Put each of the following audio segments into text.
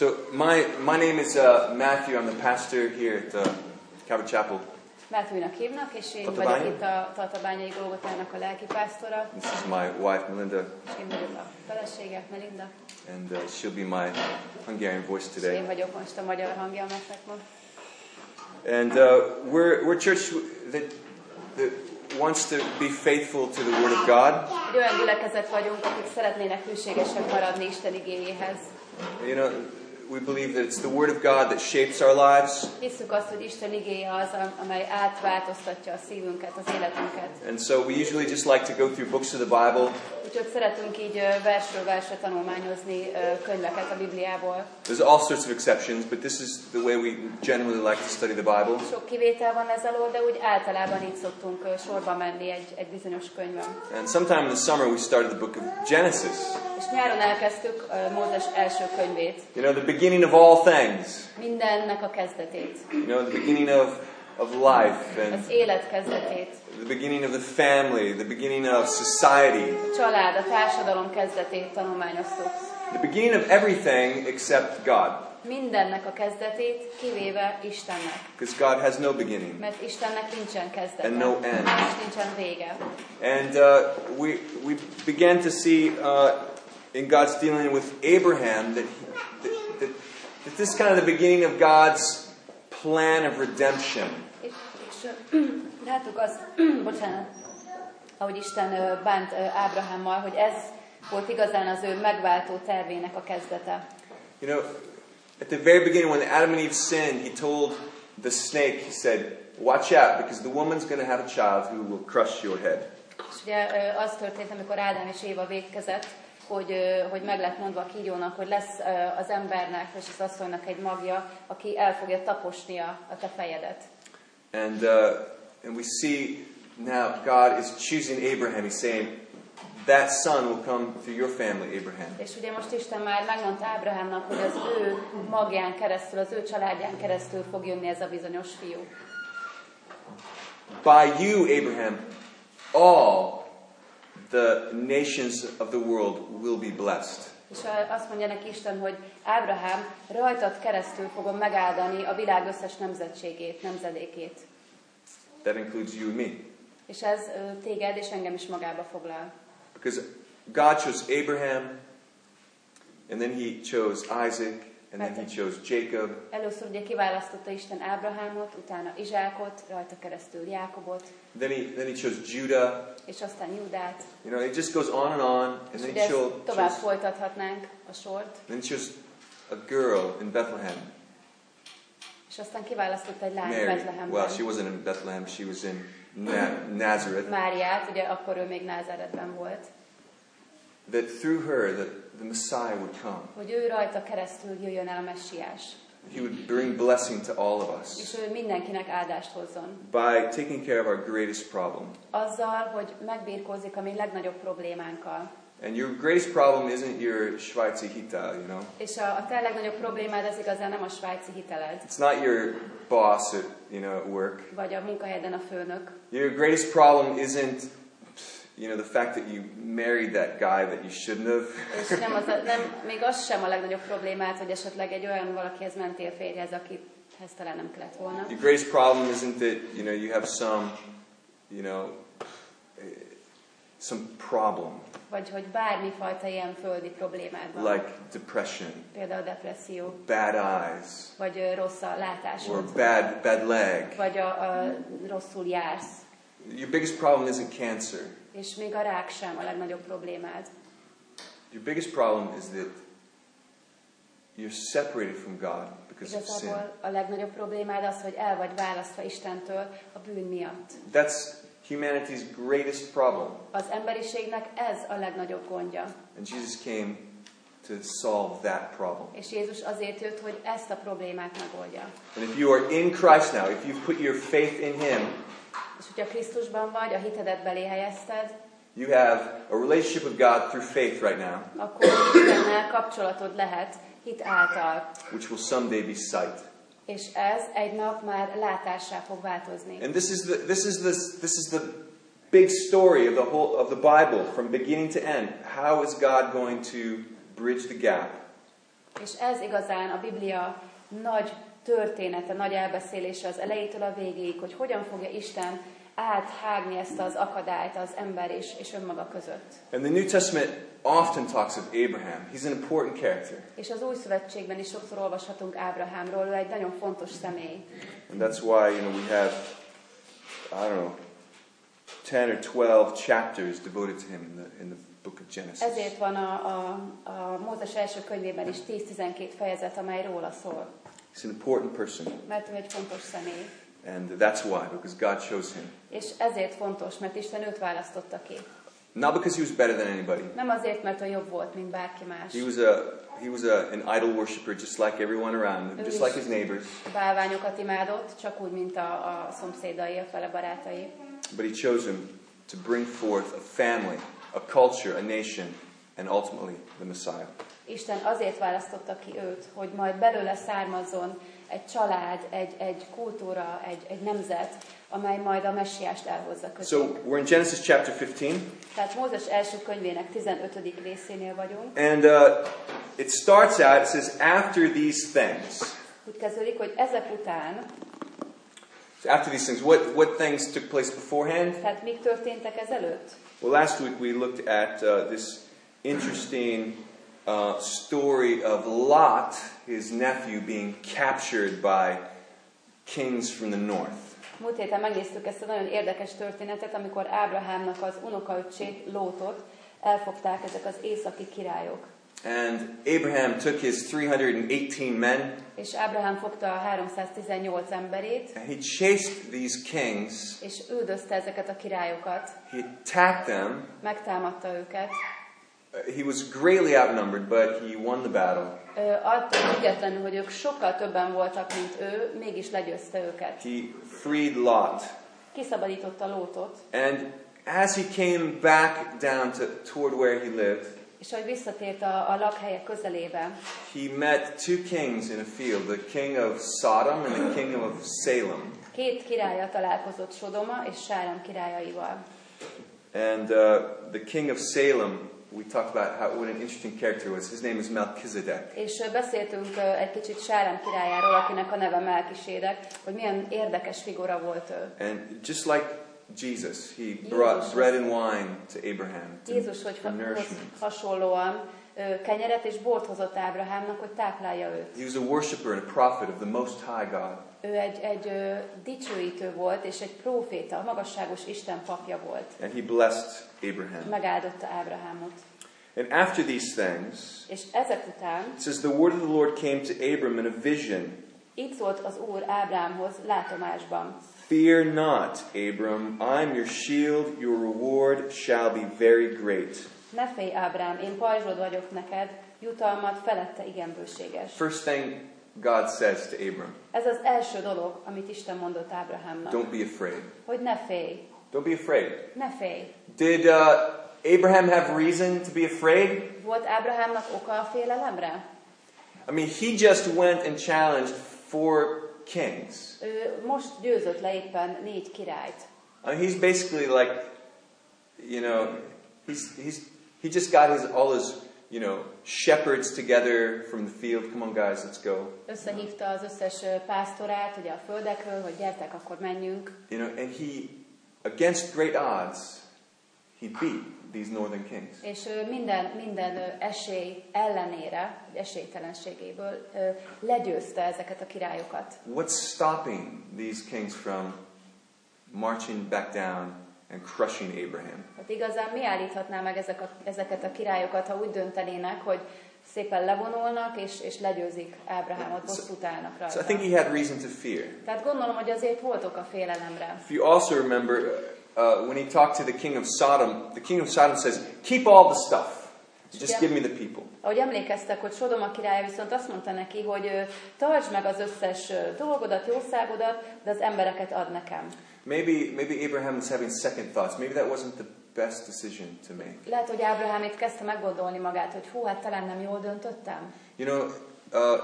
So my my name is uh, Matthew. I'm the pastor here at uh, Calvary Chapel. Matthew-nak hívnak, és én Tatabánya? vagyok itt a Tatabányai Golgotának a lelkipásztora, This is my wife Melinda, és én vagyok a felesége, Melinda, and uh, she'll be my Hungarian voice és today. én vagyok most a magyar hangja a. And uh, we're we're church that that wants to be faithful to the Word of God. Egy olyan gyülekezet vagyunk, akik szeretnének hűségesek maradni Isten igényéhez. You know, we believe that it's the Word of God that shapes our lives, Hisszük azt, hogy Isten igéje az, am- amely átváltoztatja a szívünket, az életünket. and so we usually just like to go through books of the Bible. Úgyhogy szeretünk így versről versre tanulmányozni könyveket a Bibliából. There's all sorts of exceptions, but this is the way we generally like to study the Bible. Sok kivétel van ez alól, de úgy általában így szoktunk sorba menni egy, egy bizonyos könyvön. And sometime in the summer we started the book of Genesis. És nyáron elkezdtük ö, Mózes első könyvét. You know, the beginning of all things. Mindennek a kezdetét, You know, the beginning of, of life and az élet kezdetét, the beginning of the family, the beginning of society, a család, a társadalom kezdetét tanulmányoztuk. the beginning of everything except God. Mindennek a kezdetét, kivéve Istennek. Because God has no beginning. Mert Istennek nincsen kezdete, And no end. és nincsen vége. And uh, we, we began to see uh, in God's dealing with Abraham that, he, that, that, that this is kind of the beginning of God's plan of redemption. És, és ö, láttuk azt, bocsánat, ahogy Isten bánt Ábrahámmal, hogy ez volt igazán az ő megváltó tervének a kezdete. You know, at the very beginning, when Adam and Eve sinned, he told the snake, he said, Watch out, because the woman's going to have a child who will crush your head. És ugye az történt, amikor Ádám és Éva végkezett, hogy, hogy meg lett mondva a kígyónak, hogy lesz az embernek és az asszonynak egy magja, aki el fogja taposni a, a te fejedet. And, uh, and we see now God is choosing Abraham. He's saying, That son will come through your family, Abraham. És ugye most Isten már megmondta Ábrahámnak, hogy az ő magján keresztül, az ő családján keresztül fog jönni ez a bizonyos fiú. By you, Abraham, all the nations of the world will be blessed. És ö, azt mondja neki Isten, hogy Ábrahám, rajtad keresztül fogom megáldani a világ összes nemzetségét, nemzedékét. That includes you and me. És ez ö, téged és engem is magába foglal. Because God chose Abraham, and then he chose Isaac, and then he chose Jacob, Először ugye kiválasztotta Isten Ábrahámot, utána Izsákot, rajta keresztül Jákobot, then he, then he chose Judah. és aztán Júdát. You know, it just goes on and on, and És then he chose, tovább chose, folytathatnánk a sort. then he chose a girl in Bethlehem, És aztán kiválasztotta egy lány. Betlehemben. Well, she wasn't in Bethlehem; she was in Na- Nazareth. Máriát, ugye akkor ő még Názáretben volt. That through her, the, the Messiah would come. Hogy ő rajta keresztül jöjjön el a messiás. He would bring blessing to all of us És ő mindenkinek áldást hozzon. by taking care of our greatest problem. Azzal, hogy megbírkózik a mi legnagyobb problémánkkal. And your greatest problem isn't your Schweizer Hital, you know. És a, a te legnagyobb problémád az igazán nem a svájci hiteled, It's not your boss at you know at work. vagy a munkahelyeden a főnök. Your greatest problem isn't you know the fact that you married that guy that you shouldn't have. És nem az nem, még az sem a legnagyobb problémát, hogy esetleg egy olyan valakihez mentél férjhez, akihez talán nem kellett volna. Your greatest problem isn't that you know you have some you know some problem Vagy hogy bármifajta ilyen földi problémád van. like depression, Például depresszió, bad eyes, vagy rossz a or látásod, bad bad leg. vagy a, a rosszul jársz. Your biggest problem isn't cancer. És még a rák sem a legnagyobb problémád. Your biggest problem is that you're separated from God because of sin. A legnagyobb problémád az, hogy el vagy választva Istentől a bűn miatt. That's humanity's greatest problem. Az emberiségnek ez a legnagyobb gondja. And Jesus came to solve that problem. És Jézus azért jött, hogy ezt a problémát megoldja. And if you are in Christ now, if you've put your faith in Him, És hogyha Krisztusban vagy, a hitedet belé helyezted, you have a relationship with God through faith right now, akkor Istennel kapcsolatod lehet hit által. which will someday be sight. És ez egy nap már látássá fog változni. And this is the this is the this is the big story of the whole of the Bible from beginning to end. How is God going to bridge the gap És ez igazán a Biblia nagy története, nagy elbeszélése az elejétől a végéig, hogy hogyan fogja Isten áthágni ezt az akadályt az ember és, és önmaga között. And the New Testament often talks of Abraham. He's an important character. És az Új Szövetségben is sokszor olvashatunk Ábrahámról, ő egy nagyon fontos személy. And that's why, you know, we have, I don't know, 10 or 12 chapters devoted to him in the, in the book of Genesis. Ezért van a, a, a Mózes első könyvében is 10-12 fejezet, amely róla szól. He's an important person. Mert ő egy fontos személy. And that's why, because God chose him. És ezért fontos, mert Isten őt választotta ki. Not because he was better than anybody. Nem azért, mert ő jobb volt, mint bárki más. He was a he was a, an idol worshiper just like everyone around him, just like his neighbors. Bálványokat imádott, csak úgy, mint a, a szomszédai, a fele barátai. But he chose him to bring forth a family, a culture, a nation, and ultimately the Messiah. Isten azért választotta ki őt, hogy majd belőle származzon egy család, egy, egy kultúra, egy, egy nemzet, amely majd a messiást elhozza közé. So we're in Genesis chapter 15, Tehát Mózes első könyvének 15. részénél vagyunk. and uh, it starts out. It says, "After these things." Úgy kezdődik, hogy ezek után, So after these things, what what things took place beforehand? tehát mik történtek ezelőtt? Well, last week we looked at uh, this interesting uh, story of Lot, his nephew, being captured by kings from the north. Múlt héten megnéztük ezt a nagyon érdekes történetet, amikor Ábrahámnak az unokaöcsét, Lótot elfogták ezek az északi királyok. And Abraham took his 318 men És Ábrahám fogta a 318 emberét, and he chased these kings. és üldözte ezeket a királyokat, He attacked them. megtámadta őket. Uh, He was greatly outnumbered, but he won the battle. Attól függetlenül, hogy ők sokkal többen voltak, mint ő, mégis legyőzte őket. He freed Lot. Kiszabadította Lótot, And as he came back down to, toward where he lived, és ahogy visszatért a, a lakhelye közelébe, he met two kings in a field, the king of Sodom and the king of Salem. két királya találkozott Sodoma és Sárem királyaival. And uh, the king of Salem, we talked about how, what an interesting character was. His name is Melchizedek. És beszéltünk egy kicsit Sárem királyáról, akinek a neve Melkisédek, hogy milyen érdekes figura volt ő. And just like Jesus, he brought bread and wine to Abraham to, Jézus, hogy hasonlóan kenyeret és bort hozott Ábrahámnak, hogy táplálja őt. He was a worshiper and a prophet of the Most High God. Ő egy, egy ö, dicsőítő volt, és egy próféta, a magasságos Isten papja volt. And he blessed Abraham. Megáldotta Ábrahámot. And after these things, És ezek után it says, The word of the Lord came to Abram in a vision. így szólt az Úr Ábrámhoz látomásban. Fear not, Abram, I'm your shield, your reward shall be very great. Ne félj, Ábrám, én pajzsod vagyok neked, jutalmat felette igen bőséges. First thing God says to Abram, Ez az első dolog, amit Isten mondott Ábrahámnak. don't be afraid. Hogy ne félj, Don't be afraid. ne félj. Did uh, Abraham have reason to be afraid? Volt Ábrahámnak oka a félelemre? I mean, he just went and challenged four kings. Ő most győzött le éppen négy királyt. I mean, he's basically like, you know, he's, he's, he just got his, all his, you know, shepherds together from the field. Come on, guys, let's go. Összehívta az összes pásztorát ugye a földekről, hogy gyertek, akkor menjünk. You know, and he, against great odds, he beat these northern kings. És minden, minden esély ellenére, vagy esélytelenségéből legyőzte ezeket a királyokat. What's stopping these kings from marching back down and crushing Abraham? Hát igazán mi állíthatná meg ezek a, ezeket a királyokat, ha úgy döntenének, hogy szépen levonulnak, és, és legyőzik Ábrahámot, bosszút állnak So I rajta. think he had reason to fear. Tehát gondolom, hogy azért voltok a félelemre. If you also remember, uh, when he talked to the king of Sodom, the king of Sodom says, Keep all the stuff, just give me the people. Ahogy emlékeztek, hogy Sodoma királya viszont azt mondta neki, hogy tartsd meg az összes dolgodat, jószágodat, de az embereket ad nekem. Maybe, maybe Abraham was having second thoughts. Maybe that wasn't the best decision to make. Lehet, hogy Ábrahám itt kezdte meggondolni magát, hogy hú, hát talán nem jól döntöttem. You know, uh,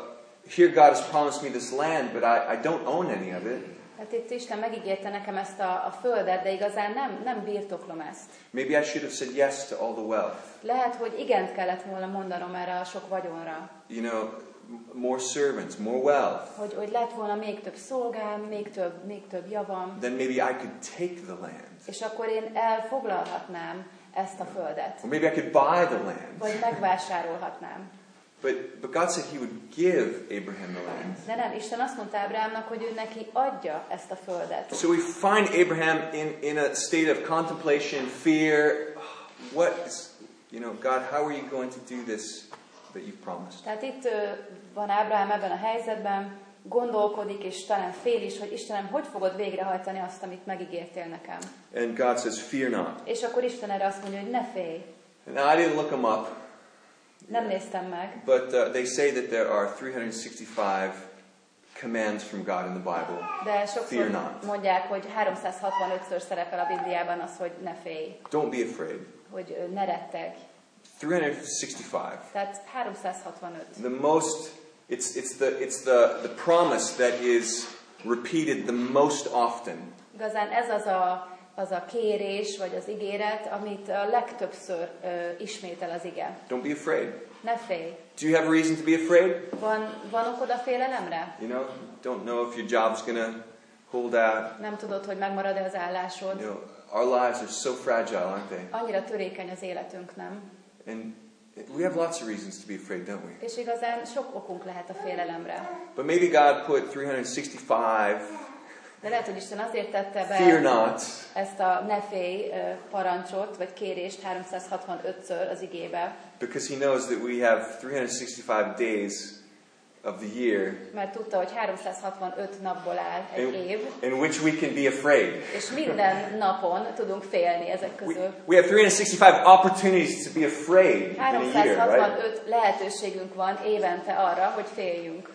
here God has promised me this land, but I, I don't own any of it. Hát itt Isten megígérte nekem ezt a, a földet, de igazán nem, nem birtoklom ezt. Maybe I should have said yes to all the wealth. Lehet, hogy igent kellett volna mondanom erre a sok vagyonra. You know, more servants, more wealth. Hogy, hogy lett volna még több szolgám, még több, még több javam, Then maybe I could take the land. és akkor én elfoglalhatnám ezt a földet. Or maybe I could buy the land. Vagy megvásárolhatnám. But, but God said He would give Abraham the land. De nem, Isten azt mondta Ábrámnak, hogy ő neki adja ezt a földet. So we find Abraham in, in a state of contemplation, fear. What is, you know, God, how are you going to do this that you've promised? Tehát itt van Ábrám ebben a helyzetben, gondolkodik, és talán fél is, hogy Istenem, hogy fogod végrehajtani azt, amit megígértél nekem. And God says, Fear not. És akkor Isten erre azt mondja, hogy ne félj. And I didn't look them up, Nem néztem meg, but uh, they say that there are 365 commands from God in the Bible. de Fear sokszor not. mondják, hogy 365-ször szerepel a Bibliában az, hogy ne félj, Don't be afraid. hogy ne retteg. 365. Tehát 365. The most, it's, it's, the, it's the, the promise that is repeated the most often. Igazán ez az a, az a kérés, vagy az ígéret, amit a legtöbbször ö, ismétel az ige. Don't be afraid. Ne félj. Do you have a reason to be afraid? Van, van okod a félelemre? You know, don't know if your job's to hold out. Nem tudod, hogy megmarad-e az állásod? You know, our lives are so fragile, aren't they? Annyira törékeny az életünk, nem? And we have lots of reasons to be afraid, don't we? És igazán sok okunk lehet a félelemre. But maybe God put 365 De lehet, hogy Isten azért tette fear be not ezt a ne félj parancsot, vagy kérést 365-ször az igébe, because He knows that we have 365 days of the year mert tudta, hogy 365 napból áll egy in, év, in which we can be afraid. és minden napon tudunk félni ezek We, közül. we have 365 opportunities to be afraid in a year, right? 365 lehetőségünk van évente arra, hogy féljünk.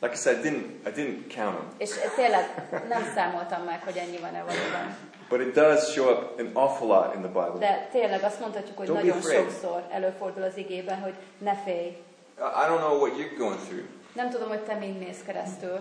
Like I said, I didn't, I didn't count them. És tényleg nem számoltam meg, hogy ennyi van-e valóban. But it does show up an awful lot in the Bible. De tényleg azt mondhatjuk, hogy Don't nagyon sokszor előfordul az igében, hogy ne félj. I don't know what you're going through, Nem tudom, hogy te mind mész keresztül,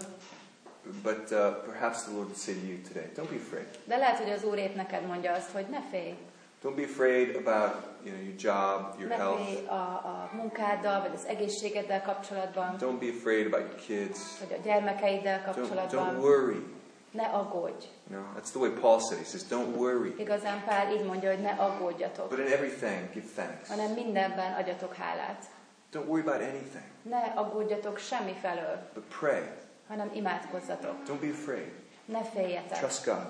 but uh, perhaps the Lord would say to you today, don't be afraid. de lehet, hogy az Úr épp neked mondja azt, hogy ne félj. Don't be afraid about you know, your job, your Ne health. félj a, a munkáddal, vagy az egészségeddel kapcsolatban, Don't be afraid about your kids. vagy a gyermekeiddel Don't, don't kapcsolatban. worry. Ne aggódj. Know, that's the way Paul said. He says, don't worry. Igazán Pál így mondja, hogy ne aggódjatok, But in everything, give thanks. hanem mindenben adjatok hálát. Don't worry about anything, Ne aggódjatok semmi felől, but pray. hanem imádkozzatok. Don't be afraid. Ne féljetek. Trust God.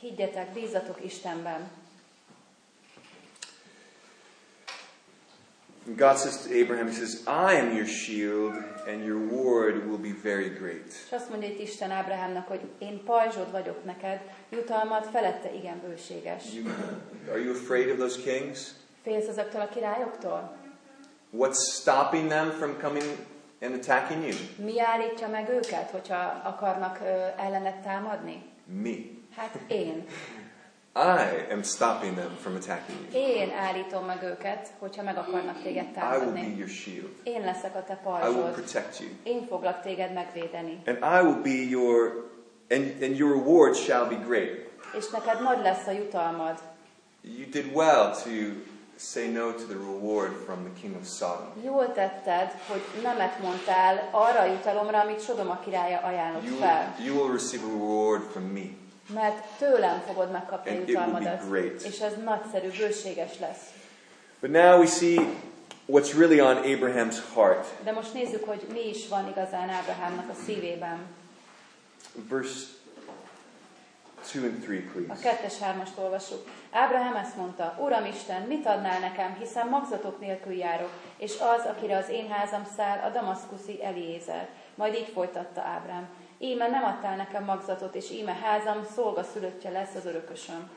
Higgyetek, bízzatok Istenben. And God says to Abraham, He says, I am your shield, and your reward will be very great. És azt mondja itt Isten Ábrahámnak, hogy én pajzsod vagyok neked, jutalmat felette igen bőséges. You, are you afraid of those kings? Félsz ezektől a királyoktól? What's stopping them from coming and attacking you? Mi állítja meg őket, hogyha akarnak ellenet támadni? Me. Hát én. I am stopping them from attacking you. Én állítom meg őket, hogyha meg akarnak téged I will be támadni. your shield. Én leszek a te I will pajzsod. protect you. Én foglak téged megvédeni. And I will be your, and, and your reward shall be great. És neked nagy lesz a jutalmad. You did well to say no to the reward from the king of Sodom. Jól tetted, hogy nemet mondtál arra a jutalomra, amit Sodoma királya ajánlott You fel. will, you will receive a reward from me. Mert tőlem fogod megkapni And jutalmadat. És ez nagyszerű, bőséges lesz. But now we see what's really on Abraham's heart. De most nézzük, hogy mi is van igazán Ábrahámnak a szívében. Verse 2 and 3, A kettes hármast olvassuk. Ábrahám ezt mondta, Uram Isten, mit adnál nekem, hiszen magzatok nélkül járok, és az, akire az én házam száll, a damaszkuszi Eliézer. Majd így folytatta Ábrám. Íme nem adtál nekem magzatot, és íme házam szolga szülöttje lesz az örökösöm.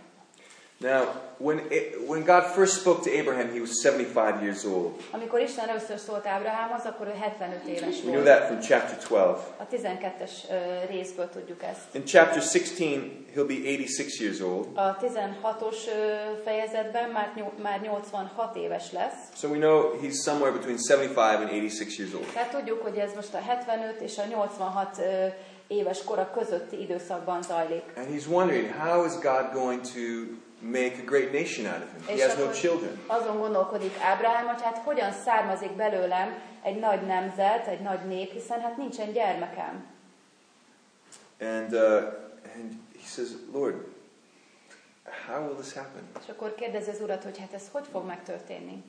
Now, when, when God first spoke to Abraham, he was 75 years old. Amikor Isten először szólt Ábrahámhoz, akkor ő 75 éves We know volt. that from chapter 12. A 12-es ö, részből tudjuk ezt. In chapter 16, he'll be 86 years old. A 16-os ö, fejezetben már, már 86 éves lesz. So we know he's somewhere between 75 and 86 years old. Tehát tudjuk, hogy ez most a 75 és a 86 ö, éves kora közötti időszakban zajlik. And he's wondering, how is God going to make a great nation out of him? He has no children. azon gondolkodik Ábrahám, hogy hát hogyan származik belőlem egy nagy nemzet, egy nagy nép, hiszen hát nincsen gyermekem. And, uh, and he says, Lord, how will this happen? És akkor kérdezi az urat, hogy hát ez hogy fog megtörténni?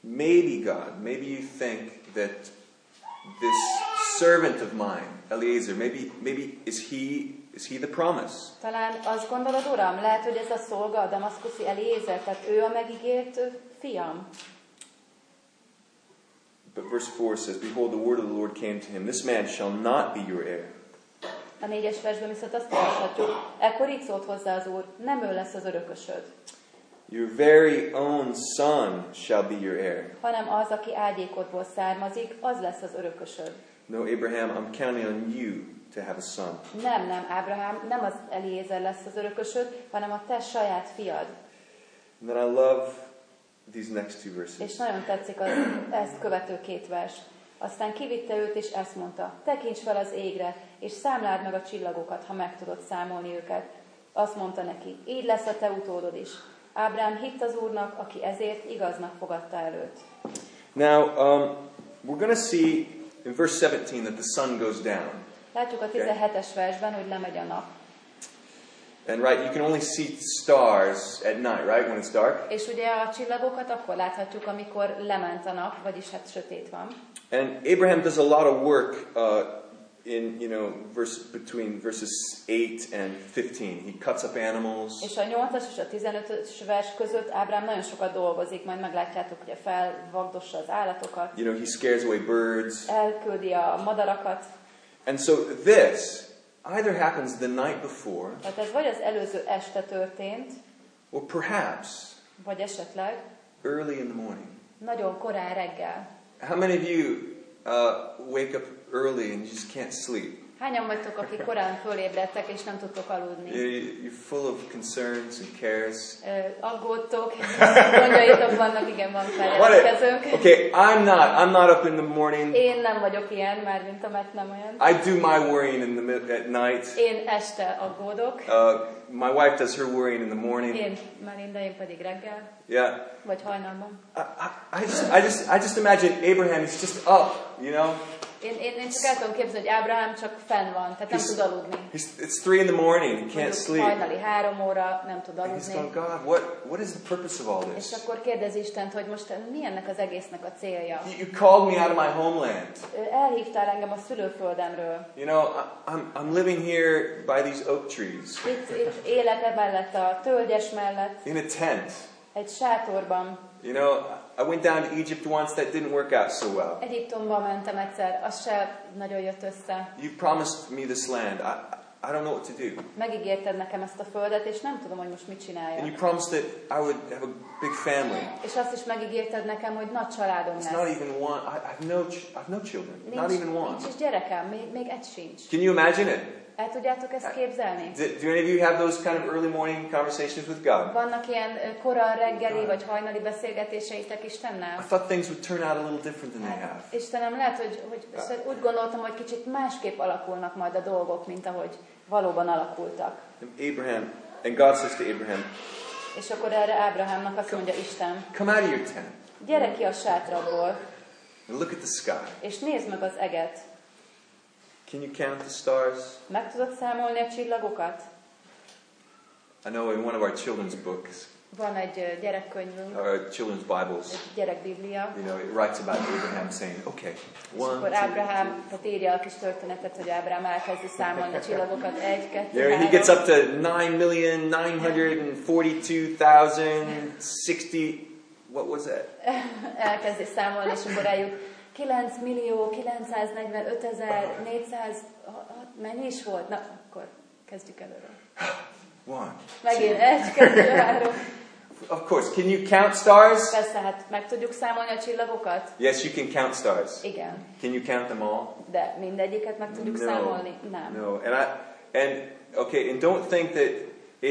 Maybe, God, maybe you think that this servant of mine, Eliezer, maybe, maybe is he, is he the promise? Talán azt gondolod, uram, lehet, hogy ez a szolga, a damaszkuszi Eliézer, tehát ő a megígért fiam. But verse 4 says, Behold, the word of the Lord came to him, This man shall not be your heir. A négyes versben viszont azt olvashatjuk, ekkor így szólt hozzá az úr, nem ő lesz az örökösöd, Your very own son shall be your heir. hanem az, aki ágyékodból származik, az lesz az örökösöd. No, Abraham, I'm counting on you to have a son. Nem, nem, Ábrahám, nem az Eliézer lesz az örökösöd, hanem a te saját fiad. And then I love these next two És verses. nagyon tetszik az ezt követő két vers. Aztán kivitte őt, és ezt mondta, tekints fel az égre, és számláld meg a csillagokat, ha meg tudod számolni őket. Azt mondta neki, így lesz a te utódod is. Ábrám hitt az Úrnak, aki ezért igaznak fogadta előtt. Now, um, we're going to see in verse 17 that the sun goes down. Látjuk a 17-es versben, hogy lemegy a nap. And right, you can only see stars at night, right, when it's dark. És ugye a csillagokat akkor láthatjuk, amikor lement a nap, vagyis hát sötét van. And Abraham does a lot of work uh, in, you know, verse, between verses 8 and 15. He cuts up animals. És a 8-as és a 15-ös vers között Ábrám nagyon sokat dolgozik, majd meglátjátok, hogy felvagdossa az állatokat, You know, he scares away birds. elküldi a madarakat. And so this either happens the night before, Tehát ez vagy az előző este történt, or perhaps vagy esetleg early in the morning. nagyon korán reggel. How many of you uh, wake up early and you just can't sleep? Hányan vagytok, akik korán fölébredtek, és nem tudtok aludni? You- You're full of concerns and cares. Aggódtok, gondjaitok vannak, igen, van it, okay, I'm not. I'm not up in the morning. Én nem vagyok ilyen, már mint a Matt nem olyan. I do my worrying in the at night. Én este aggódok, Uh, my wife does her worrying in the morning. én Melinda, én pedig reggel, Yeah. vagy hajnalban. I, I, I just, I just, I just imagine Abraham. He's just up. You know. Én, én, én csak el tudom képzelni, hogy Ábrahám csak fenn van, tehát nem He's- tud aludni. He's, it's three in the morning. He can't Mondjuk sleep. hajnali három óra, nem tud And he's going, aludni. God, what, what is the purpose of all És this? akkor kérdezi Istent, hogy most mi ennek az egésznek a célja. You, you called me out of my homeland. Elhívtál engem a szülőföldemről. You know, I'm, I'm living here by these oak trees Itt, itt élek emellett a tölgyes mellett, in a tent. egy sátorban. You know, I went down to Egypt once. That didn't work out so well. Egyiptomba mentem egyszer, az se nagyon jött össze. You promised me this land. I, I don't know what to do. Megígérted nekem ezt a földet, és nem tudom, hogy most mit And csináljak. you promised that I would have a big family. És azt is megígérted nekem, hogy nagy családom It's not lesz. even one. I, have no, I have no children. Not Nincs, even one. nincs is gyerekem, még, még egy sincs. Can you imagine it? El tudjátok ezt képzelni? Do, do any of you have those kind of early morning conversations with God? Vannak ilyen kora reggeli vagy hajnali beszélgetéseitek Istennel? I thought things would turn out a little different than they have. Istenem, lehet, hogy, hogy hogy úgy gondoltam, hogy kicsit másképp alakulnak majd a dolgok, mint ahogy valóban alakultak. Abraham, and God says to Abraham, És akkor erre Ábrahámnak azt mondja Isten, Come out of your tent gyere ki a sátradból, and look at the sky. és nézd meg az eget. Can you count the stars? Meg tudod számolni a csillagokat? I know in one of our children's books, Van egy gyerekkönyvünk, our children's Bibles, egy gyerekbiblia, you know, it writes about Abraham saying, okay, one, akkor two, Ábrahám, tehát írja a kis történetet, hogy Ábrahám elkezdi számolni a csillagokat. Egy, kettő, There, he gets up to 9,942,060. What was that? elkezdi számolni, és akkor eljut 9 millió 945 ezer 400, mennyi is volt? Na, akkor kezdjük előről. One. Megint egy, kettő, három. Of course. Can you count stars? Persze, hát meg tudjuk számolni a csillagokat? Yes, you can count stars. Igen. Can you count them all? De mindegyiket meg tudjuk számolni? Nem. No. And I and okay, and don't think that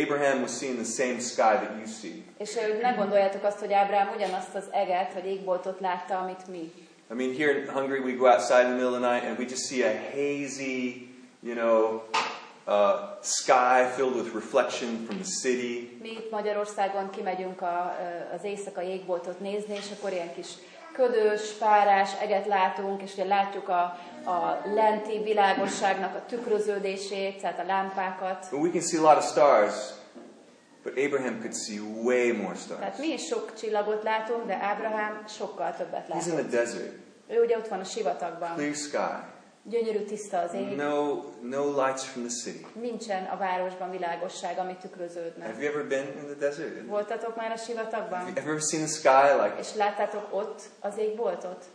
Abraham was seeing the same sky that you see. És hogy ne gondoljátok azt, hogy Ábrám ugyanazt az eget, vagy égboltot látta, amit mi. I mean, here in Hungary, we go outside in the middle of the night and we just see a hazy, you know, uh, sky filled with reflection from the city. Mi itt Magyarországon kimegyünk a, az éjszakai égboltot nézni, és akkor ilyen kis ködös, párás eget látunk, és ugye látjuk a, a lenti világosságnak a tükröződését, tehát a lámpákat. We can see a lot of stars, but Abraham could see way more Tehát stars. mi is sok csillagot látunk, de Ábrahám sokkal többet He's in the desert, Ő ugye ott van a sivatagban. clear sky, Gyönyörű tiszta az ég. no no lights from the city. Nincsen a városban világosság, ami tükröződne. Have you ever been in the desert? Voltatok már a Have sivatagban? you ever seen the sky like És láttátok ott az égboltot?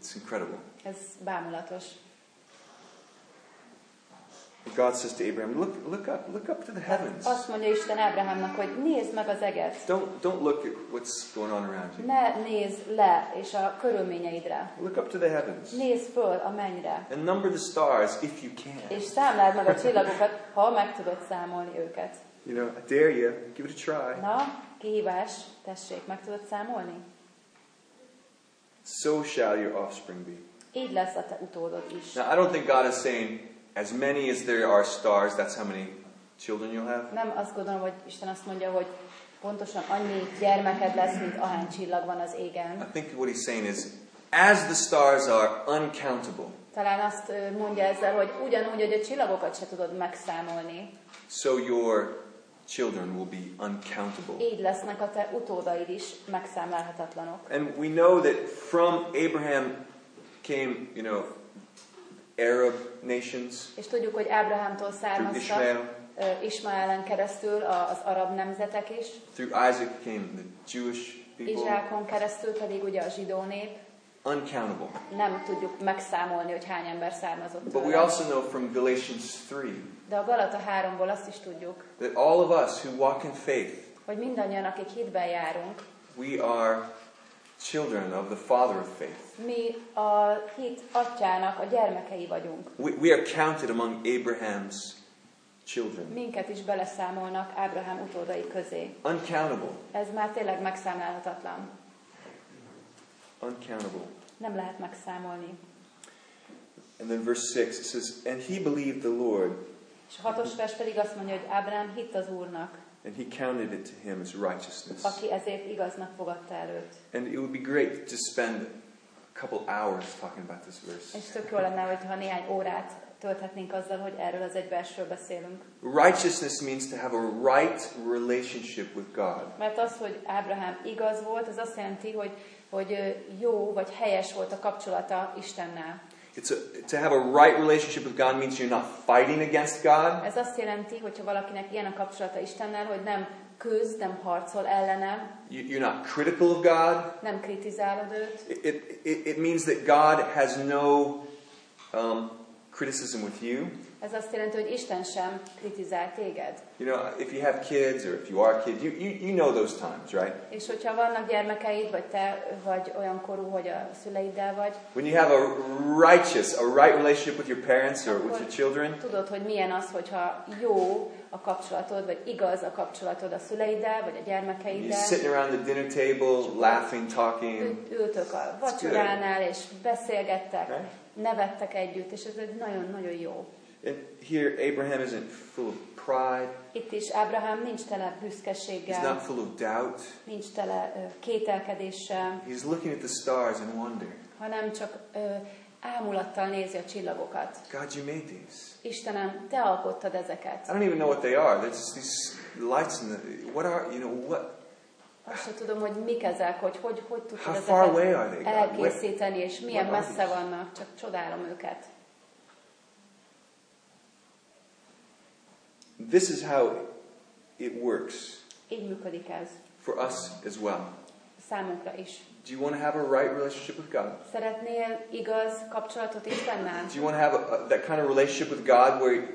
it's incredible? Ez bámulatos. God says to Abraham, look look up, look up to the heavens. Azt mondja Isten Ábrahámnak, hogy nézd meg az eget. Don't don't look at what's going on around you. Ne nézz le és a körülményeidre. Look up to the heavens Nézz föl a mennyre. and number the stars if you can. És számláld meg a csillagokat, ha meg tudod számolni őket. You know, I dare you. Give it a try. Na, kihívás, tessék, meg tudod számolni? So shall your offspring be. Így lesz a te utódod is. Now, I don't think God is saying, as many as there are stars, that's how many children you'll have. Nem azt gondolom, hogy Isten azt mondja, hogy pontosan annyi gyermeked lesz, mint ahány csillag van az I égen. think what he's saying is, as the stars are uncountable, Talán azt mondja ezzel, hogy ugyanúgy, hogy a csillagokat se tudod megszámolni, so your children will be uncountable. így lesznek a te utódaid is megszámlálhatatlanok. And we know that from Abraham came, you know, Arab nations És tudjuk, hogy Ábrahámtól származtak ö, Ismaelen keresztül az arab nemzetek is, through Isaac came the Jewish people. Izsákon keresztül pedig ugye a zsidó nép. Uncountable. Nem tudjuk megszámolni, hogy hány ember származott But we also know from Galatians 3 De a Galata 3-ból azt is tudjuk, that all of us who walk in faith, hogy mindannyian, akik hitben járunk, we are children of the Father of faith. mi a hit atyának a gyermekei vagyunk. We, we are counted among Abraham's children. Minket is beleszámolnak Ábrahám utódai közé. Uncountable. Ez már tényleg megszámlálhatatlan. Uncountable. Nem lehet megszámolni. And then verse 6 it says, And he believed the Lord, És a hatos vers pedig azt mondja, hogy Ábrahám hitt az Úrnak, and he counted it to him as righteousness. aki ezért igaznak fogadta előtt. And it would be great to spend a couple hours talking about this verse. És tök jó lenne, hogyha néhány órát tölthetnénk azzal, hogy erről az egy versről beszélünk. Righteousness means to have a right relationship with God. Mert az, hogy Ábrahám igaz volt, az azt jelenti, hogy, hogy jó vagy helyes volt a kapcsolata Istennel. It's a, to have a right relationship with God means you're not fighting against God. Ez azt jelenti, hogyha valakinek ilyen a kapcsolata Istennel, hogy nem küzd, nem harcol ellenem, You- You're not critical of God. nem kritizálod őt. It, it, it means that God has no um, criticism with you. Ez azt jelenti, hogy Isten sem kritizál téged. You know, if you have kids or if you are a kid, you, you, you know those times, right? És hogyha vannak gyermekeid, vagy te vagy olyan korú, hogy a szüleiddel vagy, When you have a righteous, a right relationship with your parents or with your children, tudod, hogy milyen az, hogyha jó a kapcsolatod, vagy igaz a kapcsolatod a szüleiddel, vagy a you're gyermekeiddel. sitting around the dinner table, laughing, talking. Ül- Ültök a vacsoránál, és beszélgettek, Right? nevettek együtt, és ez egy nagyon-nagyon jó. Here, Abraham isn't full of pride. Itt is Ábrahám nincs tele He's büszkeséggel, not full of doubt. nincs tele ö, kételkedéssel, He's looking at the stars and wonder, hanem csak ámulattal nézi a csillagokat. God, you made these. Istenem, te alkottad I ezeket. don't even know what they are. They're just these lights in the. What are you know what? Azt sem tudom, hogy mik ezek, hogy hogy, hogy away ezeket? Where, elkészíteni, és milyen messze vannak, csak csodálom őket. This is how it works Így működik ez for us as well. számunkra is. Do you want to have a right relationship with God? Szeretnél igaz kapcsolatot Istennel? Do you want to have a, that kind of relationship with God where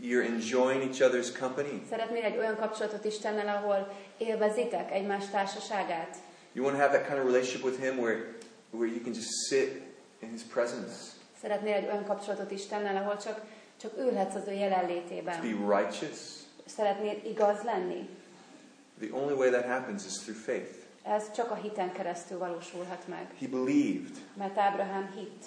you're enjoying each other's company? Szeretnél egy olyan kapcsolatot Istennel, ahol élvezitek egymás társaságát? You want to have that kind of relationship with Him where, where you can just sit in His presence, Szeretnél egy olyan kapcsolatot Istennel, ahol csak, csak ülhetsz az ő to jelenlétében? be righteous? Szeretnél igaz lenni? The only way that happens is through faith. Ez csak a hiten keresztül valósulhat meg. He believed, Mert Ábrahám hitt,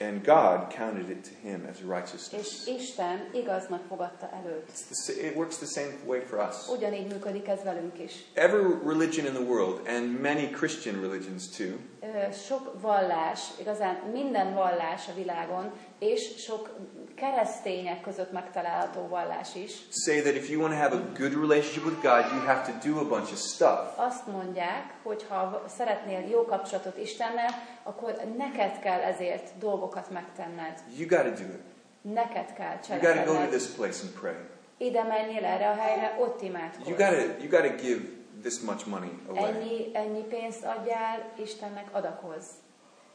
and God counted it to him as és righteousness. Isten igaznak fogadta előtt. It's the, sa- it works the same way for us. Ugyanígy működik ez velünk is. Every religion in the world, and many Christian religions too, Sok vallás, igazán minden vallás a világon, és sok keresztények között megtalálható vallás is, say that if you want to have a good relationship with God, you have to do a bunch of stuff. azt mondják, hogy ha szeretnél jó kapcsolatot Istennel, akkor neked kell ezért dolgokat megtenned. You got to do it. Neked kell You got to go to cselekedned. this place and pray. Ide menjél erre a helyre, ott You imádkozz. got to you got to give this much money away. Ennyi, ennyi pénzt adjál, Istennek adakozz.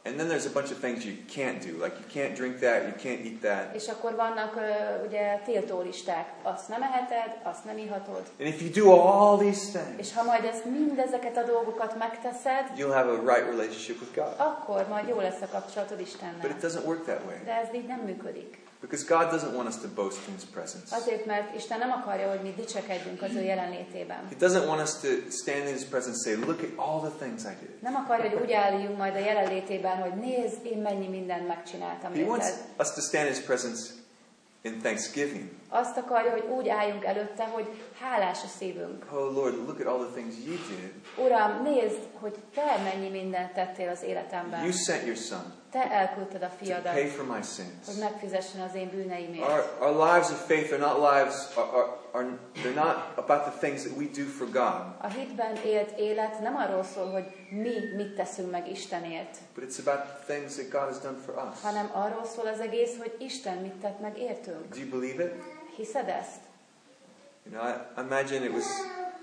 And then there's a bunch of things you can't do, like you can't drink that, you can't eat that. És akkor vannak ö, ugye tiltólisták. Azt nem eheted, azt nem ihatod. And if you do all these things, És ha majd ezt mindezeket a dolgokat megteszed, you'll have a right relationship with God. akkor majd jó lesz a kapcsolatod But Istennel. it doesn't work that way. De ez így nem működik. Because God doesn't want us to boast in His presence. Azért, mert Isten nem akarja, hogy mi dicsekedjünk az ő jelenlétében. He doesn't want us to stand in His presence and say, Look at all the things I did. Nem akarja, hogy úgy álljunk majd a jelenlétében, hogy nézd, én mennyi mindent megcsináltam He wants us to stand in His presence in thanksgiving. Azt akarja, hogy úgy álljunk előtte, hogy hálás a szívünk. Oh Lord, look at all the things you did. Uram, nézd, hogy te mennyi mindent tettél az életemben. You sent your Son Te elküldted a to fiadat, pay for my hogy sins. megfizessen az én bűneimért. Our, our lives of faith are not lives, are, are, are, they're not about the things that we do for God, A hitben élt élet nem arról szól, hogy mi mit teszünk meg Istenért, but it's about the things that God has done for us. hanem arról szól az egész, hogy Isten mit tett meg értünk. Do you believe it? Hiszed ezt? You know, I imagine it was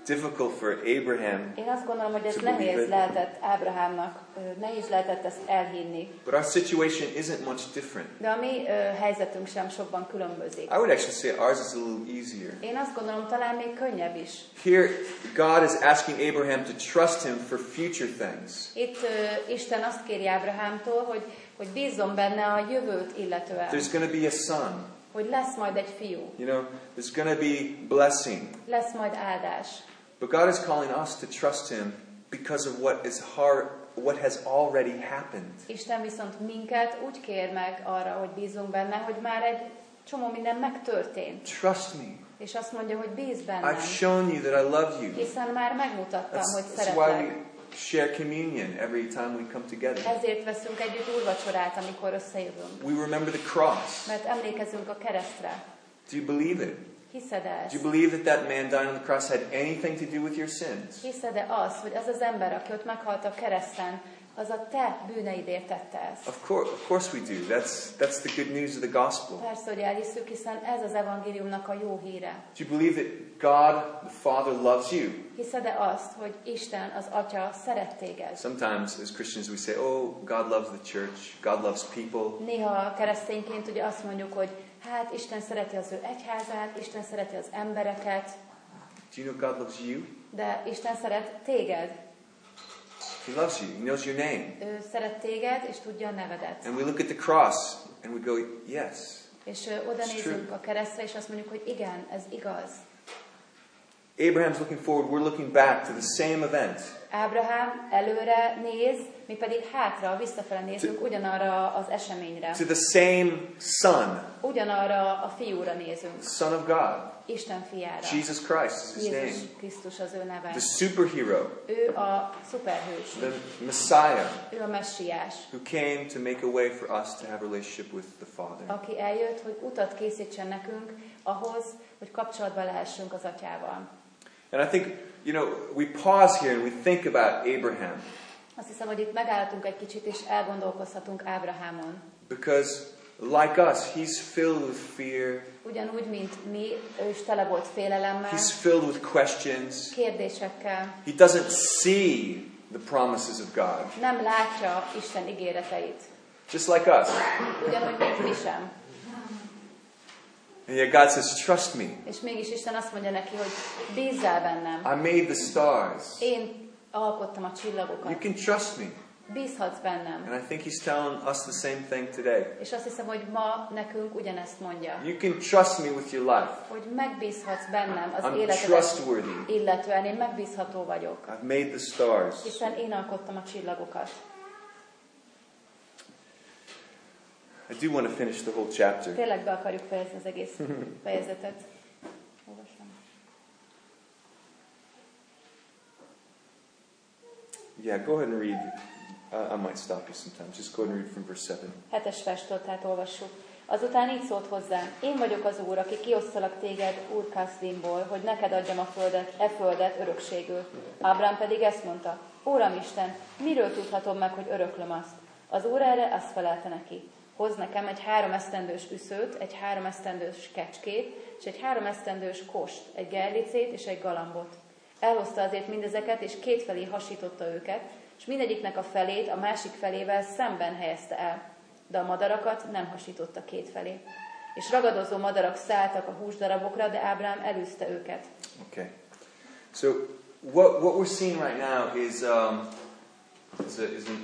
difficult for Abraham, Én azt gondolom, hogy ez To believe nehéz it. lehetett Ábrahámnak, ö, nehéz lehetett ezt elhinni. but our situation isn't much different. De a mi ö, helyzetünk sem sokban különbözik. I would actually say ours is a little easier. Én azt gondolom, talán még könnyebb is. Here, God is asking Abraham to trust him for future things. Itt ö, Isten azt kéri Ábrahámtól, hogy, hogy bízzon benne a jövőt illetően. There's going to be a son. Hogy lesz majd egy fiú, You know, there's going to be blessing. lesz majd áldás. But God is calling us to trust him because of what is hard, what has already happened. Isten viszont minket úgy kér meg arra, hogy bízunk benne, hogy már egy csomó minden megtörtént. Trust me. És azt mondja, hogy bíz bennem, I've shown you that I love you. hiszen már megmutattam, That's, hogy that's why we szeretlek. share communion every time we come together. Ezért veszünk együtt úrvacsorát, amikor összejövünk. We remember the cross. Mert emlékezünk a keresztre. Do you believe it? Hiszed-e Do you ezt? believe that that man dying on the cross had anything to do with your sins? Hiszed-e az, hogy az az ember, aki ott meghalt a kereszten, az a te bűneidért tette ezt? Of course, of course we do. That's that's the good news of the gospel. Persze, hogy elhiszük, hiszen ez az evangéliumnak a jó híre. Do you believe that God the Father loves you? Hiszed-e azt, hogy Isten, az Atya szeret téged? Sometimes as Christians we say, "Oh, God loves the church. God loves people." Néha keresztényként ugye azt mondjuk, hogy hát Isten szereti az ő egyházát, Isten szereti az embereket, Do you know God loves you? de Isten szeret téged. He loves you. He knows your name. Ő szeret téged, és tudja a nevedet. And we look at the cross and we go, "Yes." És oda nézünk a keresztre, és azt mondjuk, hogy igen, ez igaz. Abraham's looking forward, we're looking back to the same event. Ábrahám előre néz, mi pedig hátra, visszafele nézünk ugyanarra az eseményre. To the same son, Ugyanarra a fiúra nézünk, son of God. Isten fiára. Jesus Christ is his Jézus name. Krisztus az ő neve. The superhero, Ő a szuperhős. the Messiah, Ő a messiás, who came to make a way for us to have a relationship with the Father. aki eljött, hogy utat készítsen nekünk ahhoz, hogy kapcsolatban lehessünk az atyával. And I think, you know, we pause here and we think about Abraham Azt hiszem, hogy itt megálltunk egy kicsit, és elgondolkozhatunk Ábrahámon. because, like us, he's filled with fear, Ugyanúgy, mint mi, ő is tele volt félelemmel, he's filled with questions. kérdésekkel, He doesn't see the promises of God, nem látja Isten ígéreteit. just like us. Ugyanúgy, mint mi sem. And yet God says, trust me. És mégis Isten azt mondja neki, hogy bízzál bennem. I made the stars. Én alkottam a You csillagokat. can trust me. Bízhatsz bennem. And I think he's telling us the same thing today. És azt hiszem, hogy ma nekünk ugyanezt mondja. You can trust me with your life. Hogy megbízhatsz bennem az I'm életedet trustworthy. illetően. Én megbízható vagyok. I've made the stars. Hiszen én alkottam a csillagokat. I do want to finish the whole chapter. Tényleg be akarjuk fejezni az egész fejezetet. Yeah, go ahead and read. Uh, I might stop you sometimes. Just go ahead and read from verse 7. Hetes verstől, tehát olvassuk. Azután így szólt hozzám, én vagyok az Úr, aki kiosztalak téged Úr Kászlimból, hogy neked adjam a földet, e földet örökségül. Ábrám pedig ezt mondta, Úram Isten, miről tudhatom meg, hogy öröklöm azt? Az Úr erre azt felelte neki, hoz nekem egy három esztendős üszőt, egy három esztendős kecskét, és egy három esztendős kost, egy gerlicét és egy galambot. Elhozta azért mindezeket, és kétfelé hasította őket, és mindegyiknek a felét a másik felével szemben helyezte el, de a madarakat nem hasította kétfelé. És ragadozó madarak szálltak a húsdarabokra, de Ábrám elűzte őket. Okay. So what what we're seeing right now is um, is a is a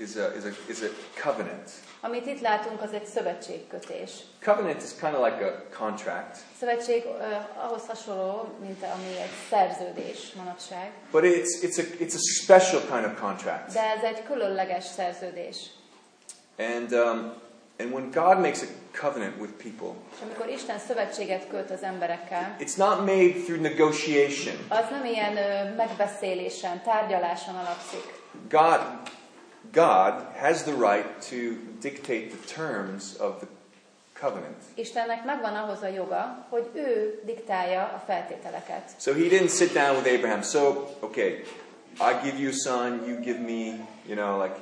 is a is a, is a covenant. Amit itt látunk, az egy szövetségkötés. Covenant is kind of like a contract, Szövetség uh, ahhoz hasonló, mint ami egy szerződés manapság, but it's it's a it's a special kind of contract. de ez egy különleges szerződés. And um, and when God makes a covenant with people, És amikor Isten szövetséget köt az emberekkel, it's not made through negotiation. az nem ilyen ö, megbeszélésen, tárgyaláson alapszik. God God has the right to dictate the terms of the covenant. Istennek megvan ahhoz a joga, hogy ő diktálja a feltételeket. So he didn't sit down with Abraham. So, okay, I give you a son, you give me, you know, like,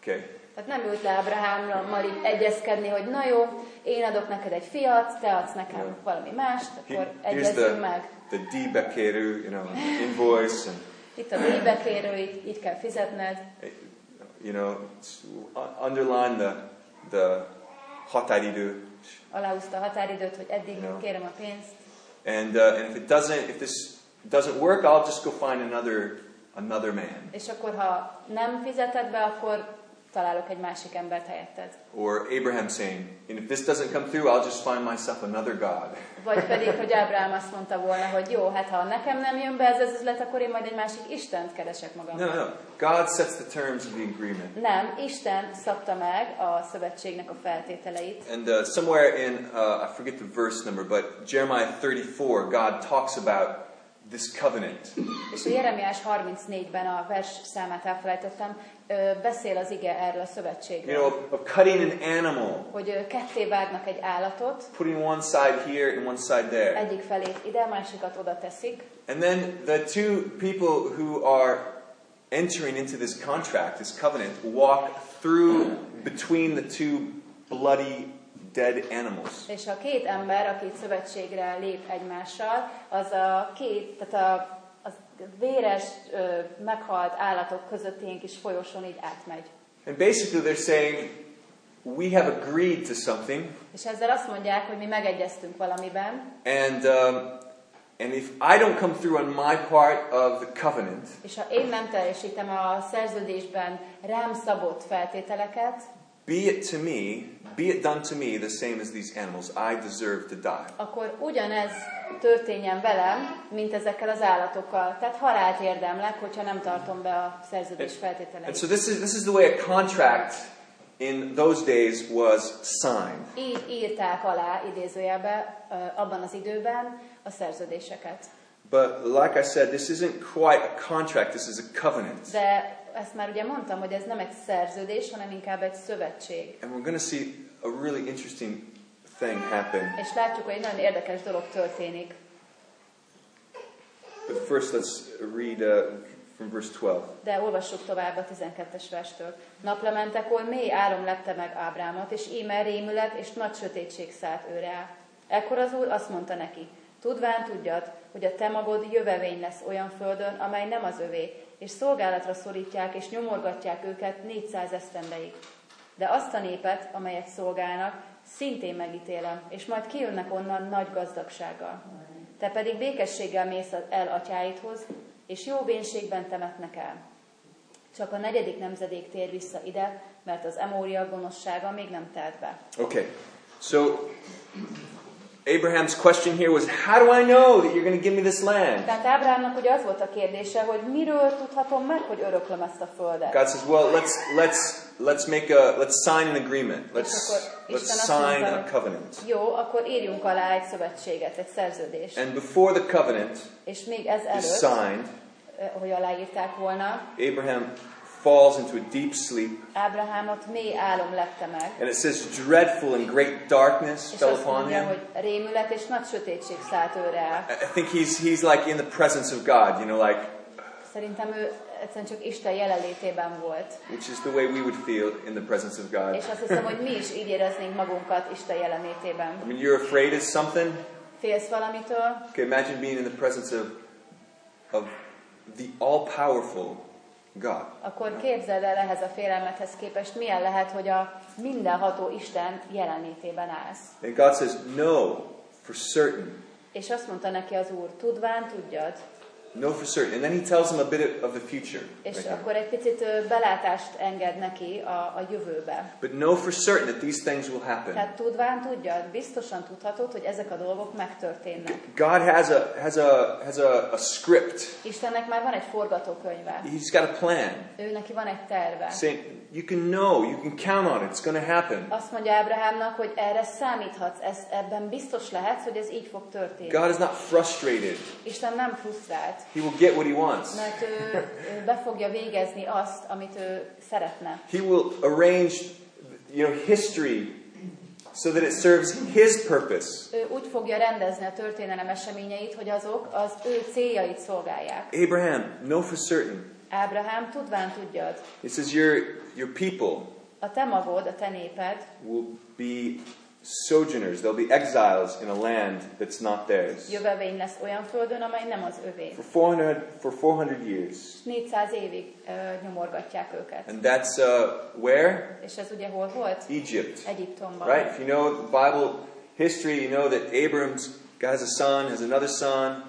okay. Tehát nem ült le Ábrahámmal így egyezkedni, hogy na jó, én adok neked egy fiat, te adsz nekem Yeah. valami mást, He- akkor here's egyezzünk the, meg. the dibekeru, you know, invoice, and, Itt a díjbekérő, így, így kell fizetned. You know, underline the, the hataridu. Aláhúzta a határidőt, hogy eddig Yeah. kérem a pénzt. And, uh, and if it doesn't, if this doesn't work, I'll just go find another, another man. És akkor, ha nem fizeted be, akkor találok egy másik embert helyetted. Or Abraham saying, and if this doesn't come through, I'll just find myself another God. Vagy pedig, hogy Ábrahám azt mondta volna, hogy jó, hát ha nekem nem jön be ez az üzlet, akkor én majd egy másik Istent keresek No, magamnak. no. God sets the terms of the agreement. Nem, Isten szabta meg a szövetségnek a feltételeit. And uh, somewhere in, uh, I forget the verse number, but Jeremiah 34, God talks about this covenant. És a Jeremiás 34-ben a vers számát elfelejtettem, beszél az ige erről a You szövetségről. know, of cutting an animal, Hogy ketté vágnak egy állatot, putting one side here and one side there. egyik felét ide, másikat oda teszik, And then the two people who are entering into this contract, this covenant, walk through between the two bloody dead animals. és a két ember, aki szövetségre lép egymással, az a két, tehát a, az véres, ö, meghalt állatok között ilyen kis folyosón így átmegy. And basically they're saying, we have agreed to something, És ezzel azt mondják, hogy mi megegyeztünk valamiben, and, um, and if I don't come through on my part of the covenant, és ha én nem teljesítem a szerződésben rám szabott feltételeket, be it to me, be it done to me the same as these animals, I deserve to die. akkor ugyanez történjen velem, mint ezekkel az állatokkal. Tehát halált érdemlek, hogyha nem tartom be a szerződés And feltételeit. so this is, this is the way a contract in those days was signed. Így írták alá idézőjelbe abban az időben a szerződéseket. But like I said, this isn't quite a contract, this is a covenant. De ezt már ugye mondtam, hogy ez nem egy szerződés, hanem inkább egy szövetség. And we're going to see a really interesting thing happen. És látjuk, hogy egy nagyon érdekes dolog történik. But first, let's read uh, from verse 12. De olvassuk tovább a 12-es verstől. Naplementekor mély álom lepte meg Ábrámot, és íme rémület és nagy sötétség szállt őre rá. Ekkor az úr azt mondta neki, tudván tudjad, hogy a te magod jövevény lesz olyan földön, amely nem az övé, és szolgálatra szorítják és nyomorgatják őket 400 esztendeig. De azt a népet, amelyet szolgálnak, szintén megítélem, és majd kijönnek onnan nagy gazdagsággal. Te pedig békességgel mész el atyáidhoz, és jó vénségben temetnek el. Csak a negyedik nemzedék tér vissza ide, mert az emória gonoszsága még nem telt be. Okay, so Abraham's question here was, How do I know that you're going to give me this land? Tehát Ábrahámnak ugye az volt a kérdése, hogy miről tudhatom meg, hogy öröklöm ezt a földet. God says, Well, let's let's let's make a let's sign an agreement. Let's let's sign a covenant. Jó, akkor írjunk alá egy szövetséget, egy szerződést. And before the covenant És még ez is előtt, signed, eh, hogy aláírták volna, Abraham falls into a deep sleep, Ábrahámot mély álom lepte meg. and it says, "Dreadful and great darkness És fell azt upon mondja, him." hogy rémület és nagy sötétség szállt őre el. I I think he's he's like in the presence of God, you know, like Szerintem ő egyszerűen csak Isten jelenlétében volt. which is the way we would feel in the presence of God. És azt hiszem, hogy mi is így éreznénk magunkat Isten I jelenlétében. mean, you're afraid of something. Félsz valamitől? Okay, imagine being in the presence of of the all-powerful God. Akkor képzeld el ehhez a félelmethez képest, milyen lehet, hogy a mindenható Isten jelenlétében állsz. And God says, "No, for certain." És azt mondta neki az Úr, tudván tudjad, No, for certain. And then he tells him a bit of the future. és right akkor egy picit belátást enged neki a, a jövőbe. But know for certain that these things will happen. Tehát tudván tudjad, biztosan tudhatod, hogy ezek a dolgok megtörténnek. God has a has a has a, a script. Istennek már van egy forgatókönyve. He's got a plan. Ő neki van egy terve. Saying you can know, you can count on it. It's going to happen. Azt mondja Ábrahámnak, hogy erre számíthatsz, ez, ebben biztos lehetsz, hogy ez így fog történni. God is not frustrated. Isten nem frusztrált, He will get what he wants. mert ő, ő be fogja végezni azt, amit ő szeretne. He will arrange, you know, history so that it serves his purpose. Ő úgy fogja rendezni a történelem eseményeit, hogy azok az ő céljait szolgálják. Abraham, know for certain. Ábrahám, tudván tudjad, He says your your people a te magod, a te néped will be sojourners. They'll be exiles in a land that's not theirs. jövevény lesz olyan földön, amely nem az övé. For 400 for 400 years. 400 évig ö, nyomorgatják őket. And that's uh, where? És ez ugye hol volt? Egypt. Egyiptomban. Right? If you know the Bible history, you know that Abram's has a son, has another son.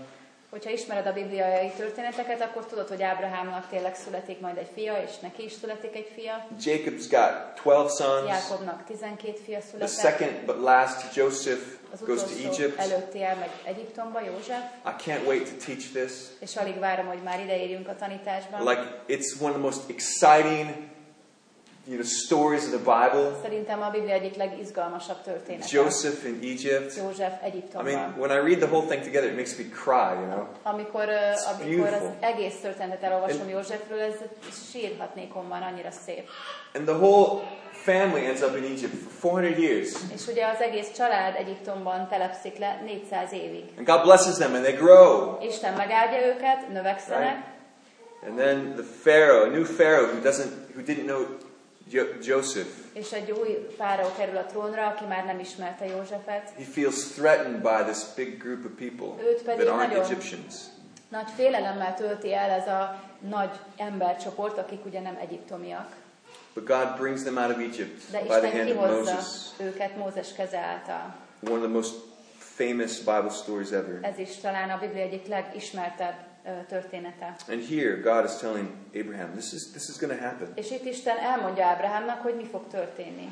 Hogyha ismered a bibliai történeteket, akkor tudod, hogy Ábrahámnak tényleg születik majd egy fia, és neki is születik egy fia. Jacob's got 12 sons. Jákobnak 12 fia The született. second but last, Joseph, Az goes to Egypt. előtti elmegy Egyiptomba, József, I can't wait to teach this. és alig várom, hogy már ideérjünk a tanításban. Like, it's one of the most exciting, you know, stories of the Bible. Szerintem a Biblia egyik legizgalmasabb története. Joseph in Egypt. József I Egyiptomban. mean, when I read the whole thing together, it makes me cry, you know. amikor, ö, amikor az egész történetet elolvasom Józsefről, ez sírhatnék onnan, annyira szép. And the whole family ends up in Egypt for 400 years. És ugye az egész család Egyiptomban telepszik le 400 évig. And God blesses them and they grow. Isten megáldja őket, növekszenek, Right? And then the Pharaoh, a new Pharaoh who doesn't, who didn't know jo- Joseph, és egy új fáraó kerül a trónra, aki már nem ismerte Józsefet. he feels threatened by this big group of people Őt that aren't Egyptians. Nagy félelemmel tölti el ez a nagy embercsoport, akik ugye nem egyiptomiak. But God brings them out of Egypt De by the Isten hand of Moses. őket Mózes keze által. One of the most famous Bible stories ever. Ez is talán a Biblia egyik legismertebb története. And here, God is telling Abraham, this is, this is going to happen. És itt Isten elmondja Ábrahámnak, hogy mi fog történni.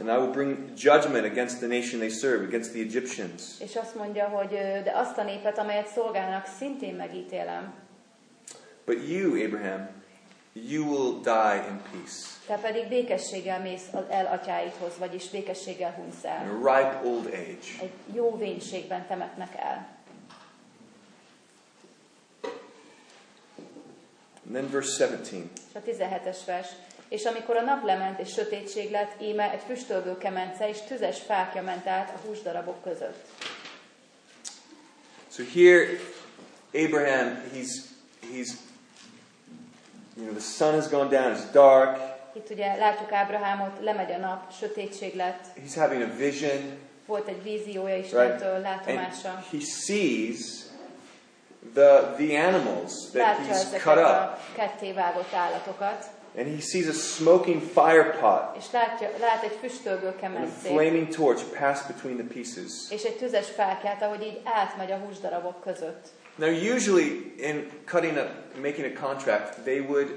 And I will bring judgment against the nation they serve, against the Egyptians. És azt mondja, hogy de azt a népet, amelyet szolgálnak, szintén megítélem. But you, Abraham, you will die in peace. Te pedig békességgel mész el atyáidhoz, vagyis békességgel hunysz In el. a ripe old age. Egy jó vénységben temetnek el. And then verse 17. És a 17-es vers. És amikor a nap lement és sötétség lett, íme egy füstölgő kemence és tüzes fákja ment át a húsdarabok között. So here, Abraham, he's, he's, you know, the sun has gone down, it's dark, Itt ugye látjuk Ábrahámot, lemegy a nap, sötétség lett, he's having a vision, volt egy víziója right? Istentől, And he sees the, the animals that Látja he's cut up. a ketté vágott állatokat, And he sees a smoking fire pot és látja, lát egy füstölgő kemencét, flaming torch pass between the pieces. és egy tüzes fákját, ahogy így átmegy a húsdarabok között. Now, usually in cutting a, making a contract, they would,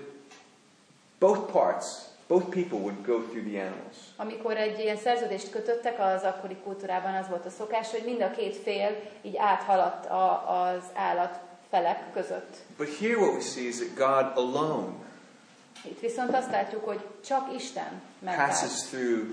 both parts, both people would go through the animals. Amikor egy ilyen szerződést kötöttek, az akkori kultúrában az volt a szokás, hogy mind a két fél így áthaladt a, az állat felek között. But here what we see is that God alone Itt viszont azt látjuk, hogy csak Isten megállt passes through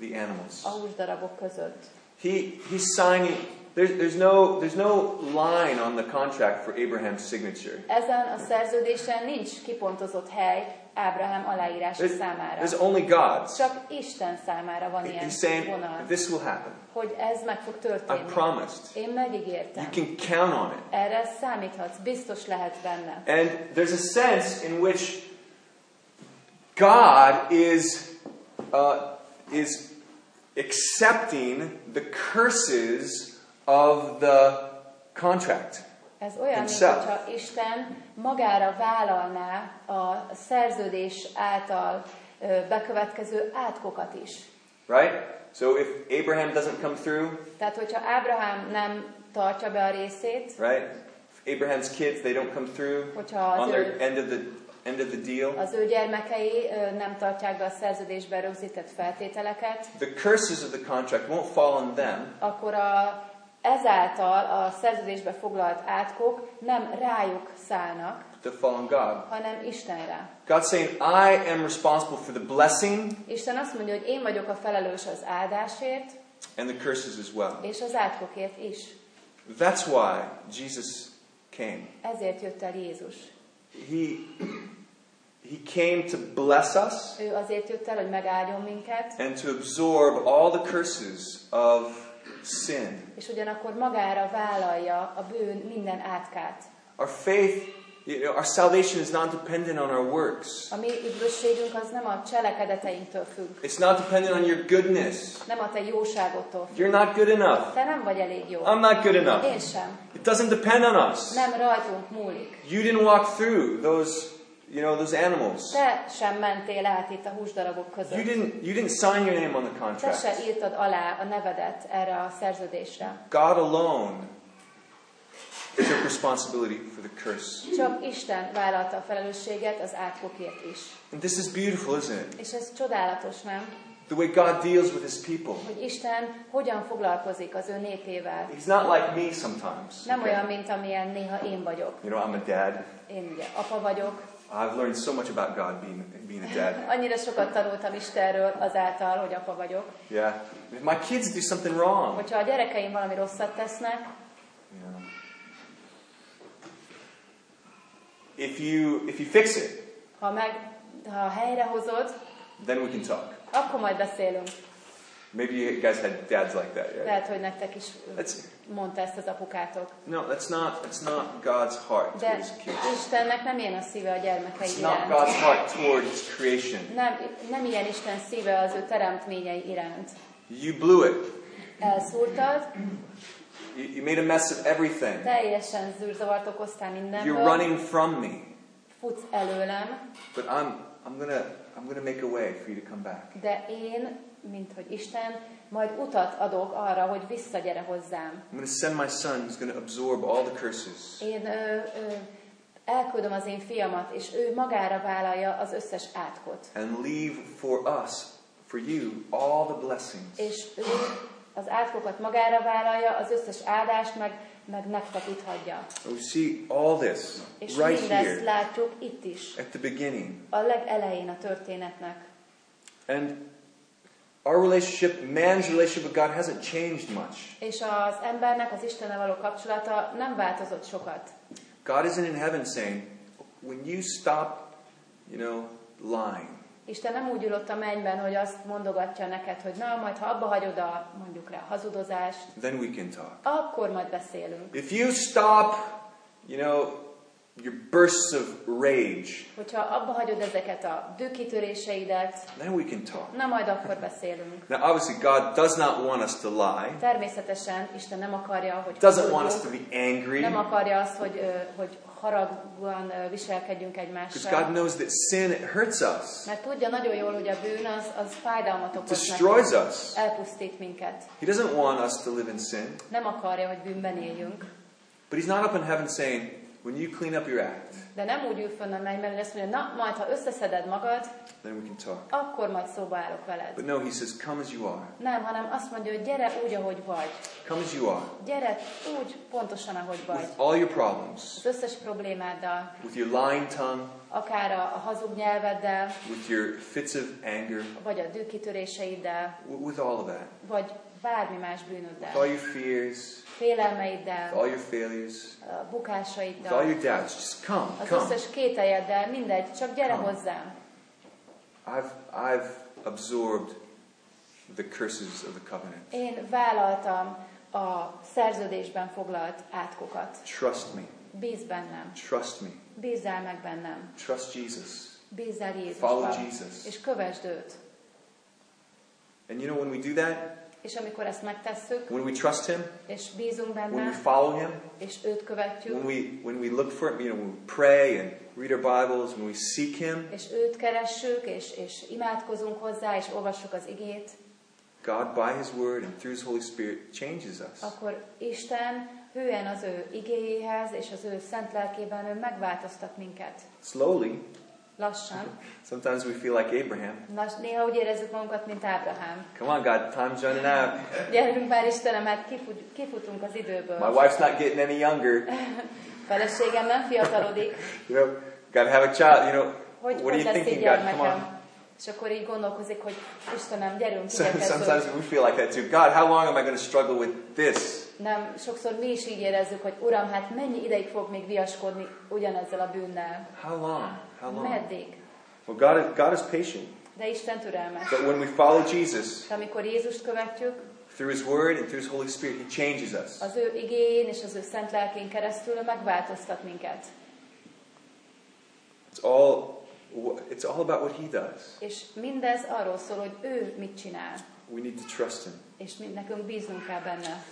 the animals. a húsdarabok között. He, he's signing, there's, there's, no, there's no line on the contract for Abraham's signature. Ezen a szerződésen nincs kipontozott hely Ábrahám aláírása There's, számára. there's only God. Csak Isten számára van ilyen He's saying, vonal, this will happen. hogy ez meg fog I promised. Én You can count on it. Erre számíthatsz, biztos lehet benne. And there's a sense in which God is, uh, is accepting the curses of the contract. Ez olyan, mint Himself. hogyha Isten magára vállalná a szerződés által bekövetkező átkokat is. Right? So if Abraham doesn't come through, Tehát, hogyha Ábrahám nem tartja be a részét, right? If Abraham's kids, they don't come through on their ő, end of the end of the deal. az ő gyermekei nem tartják be a szerződésben rögzített feltételeket, The curses of the contract won't fall on them, akkor a, ezáltal a szerződésbe foglalt átkok nem rájuk szállnak, to God. hanem Istenre. God's saying, I am responsible for the blessing Isten azt mondja, hogy én vagyok a felelős az áldásért, and the curses as well. és az átkokért is. That's why Jesus came. Ezért jött el Jézus. He, he came to bless us Ő azért jött el, hogy megáldjon minket, and to absorb all the curses of sin. és ugyanakkor magára vállalja a bűn minden átkát. Our faith, you know, our salvation is not dependent on our works. A mi üdvösségünk az nem a cselekedeteinktől függ, It's not dependent on your goodness. nem a te jóságottól függ. You're not good enough. Te nem vagy elég jó. I'm not good Én enough. sem. It doesn't depend on us. Nem rajtunk múlik. You didn't walk through those, you know, those animals. Te sem mentél át itt a húsdarabok You között. didn't, you didn't sign your name on the Te contract. se írtad alá a nevedet erre a szerződésre. God alone took responsibility for the curse. Csak Isten vállalta a felelősséget az átkokért is. And this is beautiful, isn't it? És ez csodálatos, nem? The way God deals with his people. Hogy Isten hogyan foglalkozik az ő népével. He's not like me sometimes. Nem okay? olyan, mint amilyen néha én vagyok. You know, I'm a dad. Én ugye apa vagyok. I've learned so much about God being, being a dad. Annyira sokat tanultam Istenről azáltal, hogy apa vagyok. Yeah. If my kids do something wrong, Hogyha a gyerekeim valami rosszat tesznek, know, if you if you fix it, ha meg ha helyrehozod, then we can talk. akkor majd beszélünk. Maybe you guys had dads like that, right? Lehet, hogy nektek is That's mondta ezt az apukátok. no, that's not that's not God's heart De towards kids. Istennek nem ilyen a szíve a gyermekei not iránt. God's heart toward his creation. Nem, nem ilyen Isten szíve az ő teremtményei iránt. You blew it. Elszúrtad, You, you made a mess of everything. teljesen zűrzavart okoztál You're mindenből, running from me. futsz előlem, But I'm I'm gonna I'm gonna make a way for you to come back. de én, mint hogy Isten, majd utat adok arra, hogy visszagyere hozzám. I'm gonna send my son who's gonna absorb all the curses. Én ö, ö, elküldöm az én fiamat, és ő magára vállalja az összes átkot. And leave for us, for you, all the blessings. És ő az átkokat magára vállalja, az összes áldást meg, meg hagyja. We see all this És right mindezt here látjuk itt is, at the beginning. a legelején a történetnek. And our relationship, man's relationship with God, hasn't changed much. És az embernek az Istennel való kapcsolata nem változott sokat. God isn't in heaven saying, when you stop, you know, lying, Isten nem úgy ülött a mennyben, hogy azt mondogatja neked, hogy na, majd ha abba hagyod a, mondjuk rá, hazudozást, then we can talk. akkor majd beszélünk. If you stop, you know, your bursts of rage, Hogyha abba hagyod ezeket a dőkitöréseidet, then we can talk. na majd akkor beszélünk. Now, obviously, God does not want us to lie. Természetesen Isten nem akarja, hogy Doesn't want us to be angry. nem akarja azt, hogy, hogy haragúan ö, viselkedjünk Because egymással. God knows that sin it hurts us, Mert tudja nagyon jól, hogy a bűn az, az fájdalmat okoz destroys nekünk, us. elpusztít minket. He doesn't want us to live in sin. Nem akarja, hogy bűnben éljünk. But He's not up in heaven saying, when you clean up your act, De nem úgy ül fönn a mennyben, azt mondja, na, majd ha összeszeded magad, then we can talk. akkor majd szóba állok veled. But no, He says, come as you are. Nem, hanem azt mondja, hogy gyere úgy, ahogy vagy. Come as you are. Gyere úgy, pontosan, ahogy vagy. With all your problems, Az összes problémáddal, with your lying tongue, akár a, a hazug nyelveddel, with your fits of anger, vagy a dűkitöréseiddel, w- with all of that, vagy bármi más with all bűnöddel, your fears, with félelmeiddel, all your failures, a with all your doubts. Just come, az come. összes kételjeddel, mindegy, csak gyere Come. hozzám. I've, I've absorbed the curses of the covenant. Én vállaltam a szerződésben foglalt átkokat. Trust me. Bíz bennem. Trust me. Bízzál meg bennem. Trust Jesus. Bízzál Follow Jézusban. Jesus. És kövesd őt. And you know when we do that, És amikor ezt megtesszük, when we trust Him, és bízunk when we benne, follow Him, és őt követjük, when we when we look for Him, you know, when we pray and read our Bibles, when we seek Him, és őt keressük, és, és imádkozunk hozzá, és olvassuk az igét, God by His Word and through His Holy Spirit changes us. akkor Isten hűen az ő igéjéhez és az ő szent lelkében ő megváltoztat minket. Slowly. Lassan. Sometimes we feel like Abraham. Lass, néha úgy érezzük magunkat, mint Ábrahám. Come on, God, time's running out. Gyerünk már Istenem, hát kifut, kifutunk az időből. My wife's not getting any younger. Feleségem nem fiatalodik. You know, gotta have a child. You know, Hogy, what are you thinking, God? Come on. És akkor így gondolkozik, hogy Istenem, gyerünk. Sometimes we feel like that too. God, how long am I going to struggle with this? Nem, sokszor mi is így érezzük, hogy Uram, hát mennyi ideig fog még viaskodni ugyanezzel a bűnnel? How long? How long? Meddig? Well, God is, God is patient. De Isten türelmes. But when we follow Jesus De amikor Jézust követjük, through His Word and through His Holy Spirit, He changes us. az ő igéjén és az ő szent lelkén keresztül megváltoztat minket. It's all, it's all about what He does. És mindez arról szól, hogy ő mit csinál. We need to trust Him. És nekünk bíznunk kell benne.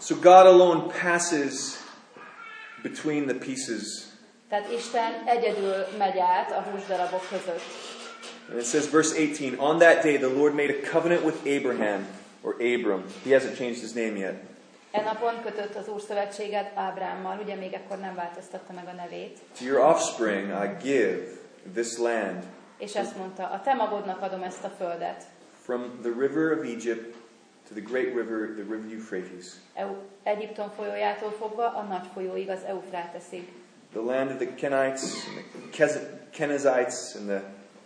So God alone passes between the pieces. Tehát Isten egyedül megy át a húsdarabok között. And it says, verse 18, On that day the Lord made a covenant with Abraham, or Abram. He hasn't changed his name yet. E napon kötött az Úr szövetséget Ábrámmal, ugye még ekkor nem változtatta meg a nevét. To your offspring I give this land, És ezt mondta, a te magodnak adom ezt a földet. from the river of Egypt to the great river, the river Euphrates, Eu- Egyiptom folyójától fogva a nagy folyóig az Eufráteszig. The land of the Kenites, and the Kez- Kenizzites, and the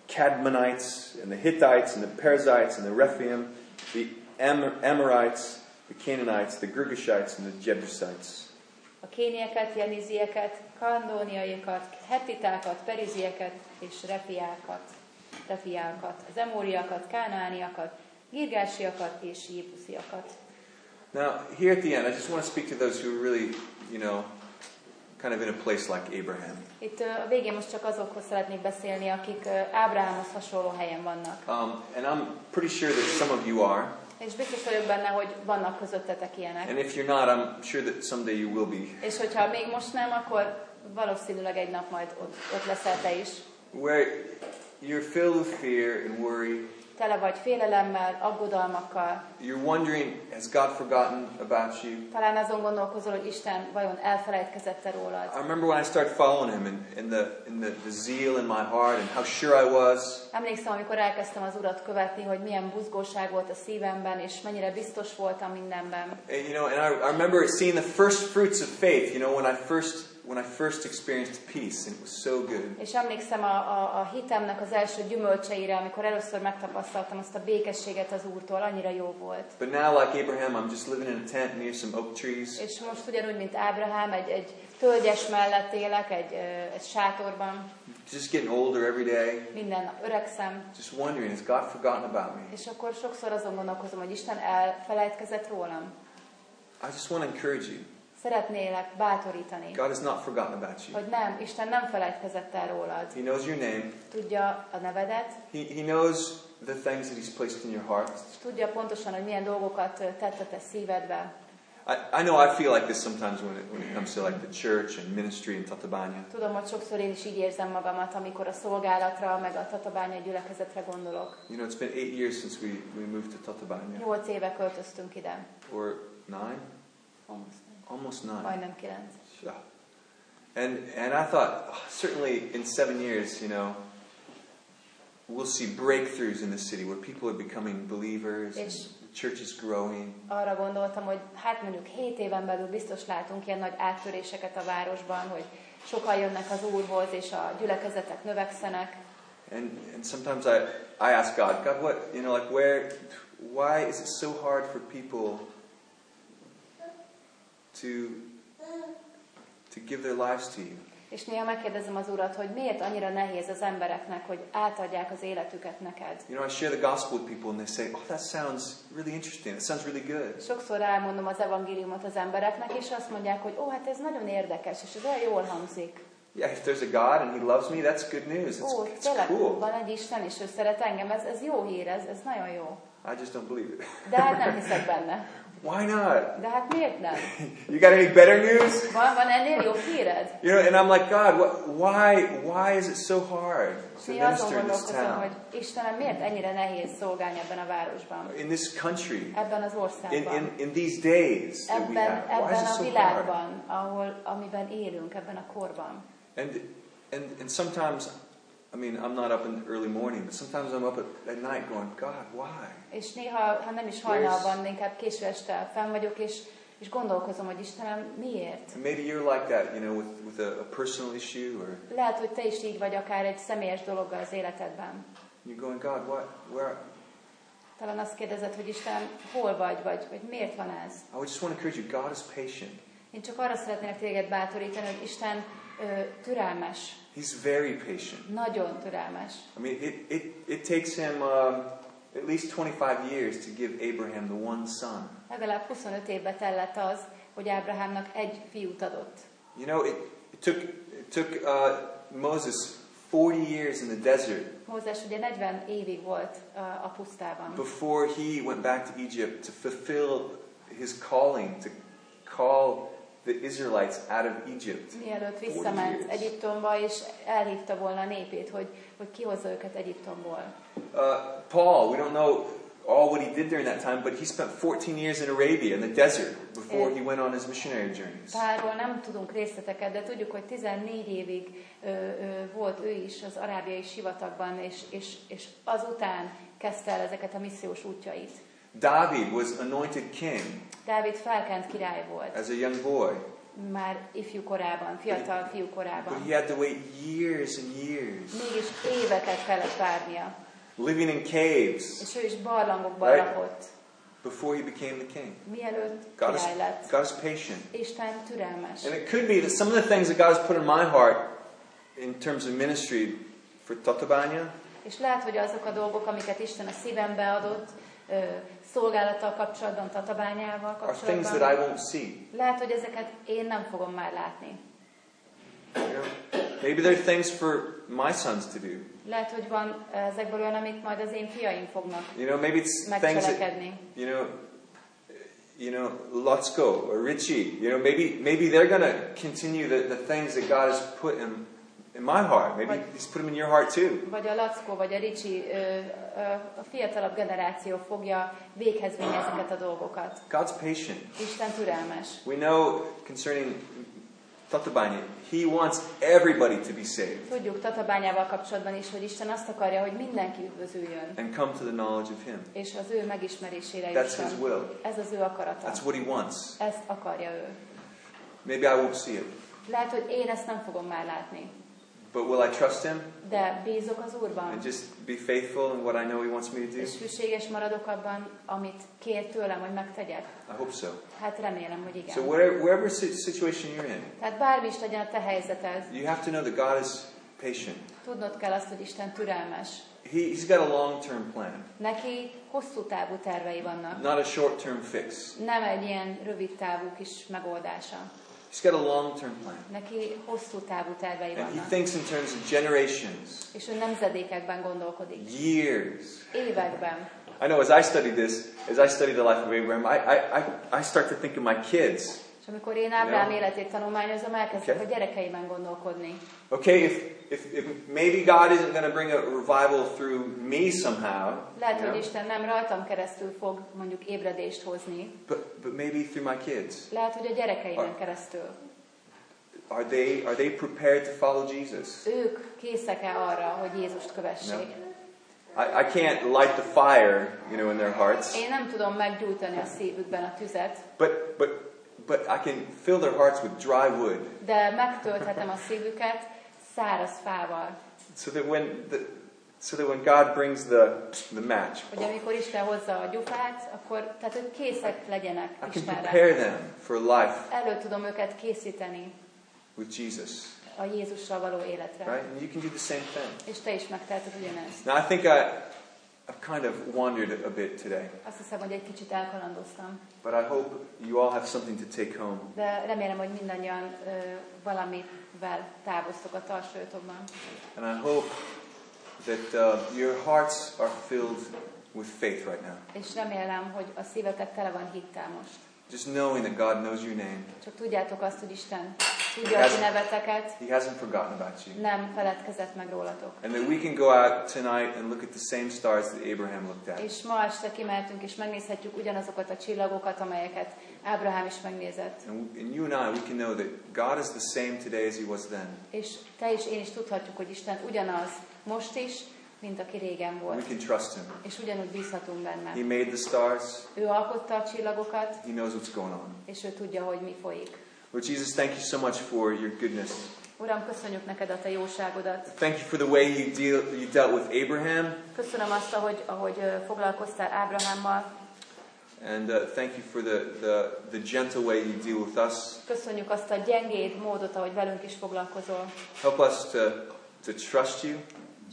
Cadmonites, and the Hittites, and the Perizzites, and the Rephaim, the Am- Amorites, the Canaanites, the Girgashites, and the Jebusites. A kénieket, jenizieket, kandóniaiakat, hetitákat, perizieket és refiákat, refiákat, az emóriakat, kánániakat, girgásiakat és jébusziakat. Now, here at the end, I just want to speak to those who really, you know, kind of in a place like Abraham. Itt a végén most csak azokhoz szeretnék beszélni, akik Ábrahámhoz hasonló helyen vannak. Um, and I'm pretty sure that some of you are. És biztos vagyok benne, hogy vannak közöttetek ilyenek. And if you're not, I'm sure that someday you will be. És hogyha még most nem, akkor valószínűleg egy nap majd ott, ott leszel te is. Where you're filled with fear and worry. Tele vagy félelemmel, aggodalmakkal. You're wondering, has God forgotten about you? Talán azon gondolkozol, hogy Isten vajon elfelejtkezette rólad. I remember when I started following Him and, and, the, and the, the zeal in my heart and how sure I was. Emlékszem, amikor elkezdtem az Urat követni, hogy milyen buzgóság volt a szívemben, és mennyire biztos voltam mindenben. And, you know, and I, I remember seeing the first fruits of faith, you know, when I first, when I first experienced peace, and it was so good. És emlékszem a, a, a hitemnek az első gyümölcseire, amikor először megtapasztaltam azt a békességet az Úrtól, annyira jó volt. But now, like Abraham, I'm just living in a tent near some oak trees. És most ugyanúgy, mint Ábrahám, egy, egy tölgyes mellett élek, egy, egy sátorban, Just getting older every day. minden nap öregszem, Just wondering, has God forgotten about me? és akkor sokszor azon gondolkozom, hogy Isten elfelejtkezett rólam. I just want to encourage you. Szeretnélek bátorítani, God has not forgotten about you. hogy nem, Isten nem felejtkezett el rólad. He knows your name. Tudja a nevedet, He, he knows the things that He's placed in your heart. tudja pontosan, hogy milyen dolgokat tett a te szívedbe. I, I know I feel like this sometimes when it, when it comes to like the church and ministry in Tatabanya. Tudom, hogy sokszor én is így érzem magamat, amikor a szolgálatra, meg a tatabányai gyülekezetre gondolok. You know, it's been eight years since we, we moved to Tatabanya. Nyolc éve költöztünk ide. Or nine? Almost. Almost nine. Majdnem kilenc. Yeah. And, and I thought, oh, certainly in seven years, you know, we'll see breakthroughs in the city where people are becoming believers Yes. the church is growing. Arra gondoltam, hogy hát mondjuk 7 éven belül biztos látunk ilyen nagy áttöréseket a városban, hogy sokan jönnek az Úrhoz, és a gyülekezetek növekszenek. And, and sometimes I, I ask God, God, what, you know, like where, why is it so hard for people to, to give their lives to you? És néha megkérdezem az Urat, hogy miért annyira nehéz az embereknek, hogy átadják az életüket neked. You know, I share the gospel with people and they say, oh, that sounds really interesting. That sounds really good. Sokszor elmondom az evangéliumot az embereknek, és azt mondják, hogy ó, hát ez nagyon érdekes, és ez olyan jól hangzik. Yeah, if there's a God and He loves me, that's good news. It's, Ó, it's tényleg cool. van egy Isten, és ő szeret engem, ez, ez jó hír, ez, ez nagyon jó. I just don't believe it. De hát nem hiszek benne. Why not? De hát miért nem? You got any better news? Van, van ennél jobb híred? You know, and I'm like, God, what, why, why is it so hard to Néha minister in this town, hogy Istenem, miért ennyire nehéz szolgálni ebben a városban, in this country, ebben az in, országban, in, in these days that we ebben, have? Why is ebben it a so hard? világban, ahol, amiben élünk, ebben a korban. And, and, and sometimes, I mean, I'm not up in the early morning, but sometimes I'm up at, at night going, God, why? És néha, ha nem is hajnalban, inkább késő este fenn vagyok, és, és gondolkozom, hogy Istenem, miért? And maybe you're like that, you know, with, with a, a personal issue, or Lehet, hogy te is így vagy akár egy személyes dologgal az életedben. you're going, God, what, where? Talán azt kérdezed, hogy Istenem, hol vagy, vagy, vagy miért van ez? I just want to encourage you, God is patient. Én csak arra szeretnék téged bátorítani, hogy Isten türelmes, He's very patient. nagyon türelmes. I mean, it, it, it takes him um, at least 25 years to give Abraham the one son. Legalább 25 évbe tellett az, hogy Ábrahámnak egy fiút adott. You know, it, it took, it took uh, Moses 40 years in the desert Mózes ugye 40 évig volt ö, a pusztában. before he went back to Egypt to fulfill his calling to call the Israelites out of Egypt. Mielőtt 40 visszament. Egyiptomba, és elhívta volna a népét, hogy, hogy kihozza őket Egyiptomból. Uh, Paul, we don't know all what he did during that time, but he spent 14 years in Arabia in the desert before he went on his missionary journeys. Pálról nem tudunk részleteket, de tudjuk, hogy 14 évig ö, ö, volt ő is az arábiai sivatagban, és, és, és azután kezdte el ezeket a missziós útjait. David was anointed king Dávid felkent király volt, as a young boy, már ifjú korában, fiatal fiú but korában. he had to wait years and years, Mégis éveket kellett várnia, living in caves és ő is barlangokban Right. lakott, before he became the king. mielőtt God is, király lett. God is patient. Isten türelmes. And it could be that some of the things that God has put in my heart in terms of ministry for Tatabanya És lehet, hogy azok a dolgok, amiket Isten a szívembe adott, szolgálattal kapcsolatban, tatabányával kapcsolatban, lehet, hogy ezeket én nem fogom már látni. Maybe there are things for my sons to do. Lehet, hogy van ezekből olyan, amit majd az én fiaim fognak You know, maybe it's things that you know, you know, Lutsko or Richie. You know, maybe maybe they're gonna continue the, the things that God has put in in my heart. Maybe Right. He's put them in your heart too. Vagy a Lackó, vagy a Ricsi, a fiatalabb generáció fogja véghez vinni ezeket a dolgokat. God's patient. Isten türelmes. We know concerning Tatabanya, He wants everybody to be saved Tudjuk Tatabányával kapcsolatban is, hogy Isten azt akarja, hogy mindenki üdvözüljön, and come to the knowledge of Him. és az ő megismerésére That's His will. Ez az ő akarata. That's what He wants. Ezt akarja ő. Maybe I won't see it, Lehet, hogy én ezt nem fogom már látni, but will I trust Him de bízok az Úrban, and just be faithful in what I know He wants me to do? és hűséges maradok abban, amit kér tőlem, hogy megtegyek. I hope so. Hát remélem, hogy igen. So wherever si- situation you're in, Tehát bármi is legyen a te helyzeted, you have to know that God is patient. tudnod kell azt, hogy Isten türelmes. he, he's got a long-term plan, Neki hosszú távú tervei vannak. not a short-term fix. Nem egy ilyen rövid távú kis megoldása. He's got a long-term plan. Neki hosszú távú tervei And he thinks in terms of generations, És ő nemzedékekben gondolkodik. years. Években. I know as I study this, as I study the life of Abraham, I, I, I, I start to think of my kids. És amikor én Ábrám Ja. életét tanulmányozom, elkezdek Okay. a gyerekeiben gondolkodni. Okay, if, if, if maybe God isn't going to bring a revival through me somehow, Lehet, know, hogy Isten nem rajtam keresztül fog mondjuk ébredést hozni. but, but maybe through my kids. Lehet, hogy a gyerekeimen keresztül. Are they, are they prepared to follow Jesus? Ők készek-e arra, hogy Jézust kövessék? I, I can't light the fire, you know, in their hearts, Én nem tudom meggyújtani a szívükben a tüzet, but, but, but I can fill their hearts with dry wood de megtölthetem a szívüket száraz fával. so that when, the, so that when God brings the, the match, Hogy amikor Isten hozza a gyufát, akkor tehát ők készek legyenek I can prepare them for life Elő tudom őket készíteni with Jesus, a Jézussal való életre. right? And you can do the same thing. És te is megteheted ugyanezt. Now, I think I, I've kind of wandered a bit today, Azt hiszem, hogy egy kicsit elkalandoztam, but I hope you all have something to take home. de remélem, hogy mindannyian ö, valamivel távoztok a tarsőtokban. And I hope that uh, your hearts are filled with faith right now. És remélem, hogy a szívetek tele van hittel most. Just knowing that God knows your name. Csak tudjátok azt, hogy Isten tudja a neveteket, He hasn't forgotten about you. nem feledkezett meg rólatok. And that we can go out tonight and look at the same stars that Abraham looked at. És ma este kimehetünk, és megnézhetjük ugyanazokat a csillagokat, amelyeket Ábrahám is megnézett. And, and you and I, we can know that God is the same today as He was then. És te is, én is tudhatjuk, hogy Isten ugyanaz most is, mint aki régen We volt. can trust Him. És ugyanúgy bízhatunk benne. He made the stars. Ő alkotta a csillagokat, He knows what's going on. és ő tudja, hogy mi folyik. Lord Jesus, thank you so much for your goodness. Uram, köszönjük neked a te jóságodat. Thank you for the way you deal you dealt with Abraham, Köszönöm azt, ahogy, ahogy foglalkoztál Ábrahámmal. and uh, thank you for the, the, the gentle way you deal with us. Köszönjük azt a gyengéd módot, ahogy velünk is foglalkozol. Help us to, to trust you,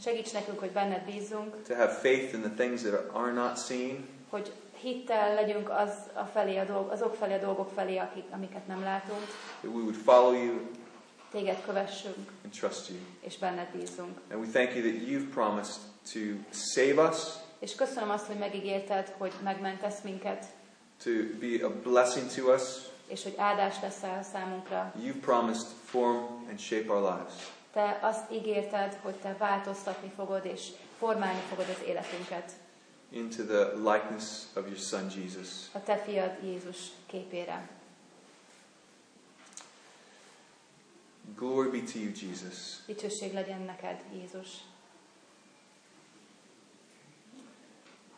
Segíts nekünk, hogy benned bízzunk, to have faith in the things that are not seen, hogy hittel legyünk az a felé a dolg, azok felé a dolgok felé, akik, amiket nem látunk. that we would follow you Téged kövessünk, and trust you. és benned bízzunk. And we thank you that you've promised to save us, És köszönöm azt, hogy megígérted, hogy megmentesz minket, to be a blessing to us. és hogy áldás leszel számunkra. You've promised to form and shape our lives. Te azt ígérted, hogy te változtatni fogod, és formálni fogod az életünket into the likeness of your Son Jesus. a te fiad Jézus képére. Glory be to you, Jesus. Dicsőség legyen neked, Jézus.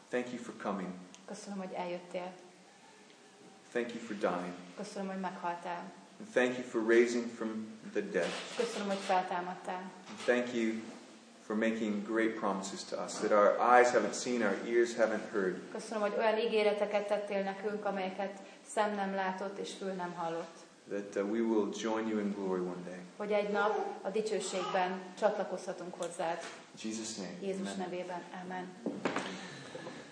Thank you for coming. Köszönöm, hogy eljöttél. Thank you for dying. Köszönöm, hogy meghaltál. And thank you for raising from the dead. Köszönöm, hogy feltámadtál. Thank you for making great promises to us that our eyes haven't seen, our ears haven't heard. Köszönöm, hogy olyan ígéreteket tettél nekünk, amelyeket szem nem látott és fül nem hallott. That uh, we will join you in glory one day. Hogy egy nap a dicsőségben csatlakozhatunk hozzád. In Jesus' name. Jézus Amen. nevében. Amen.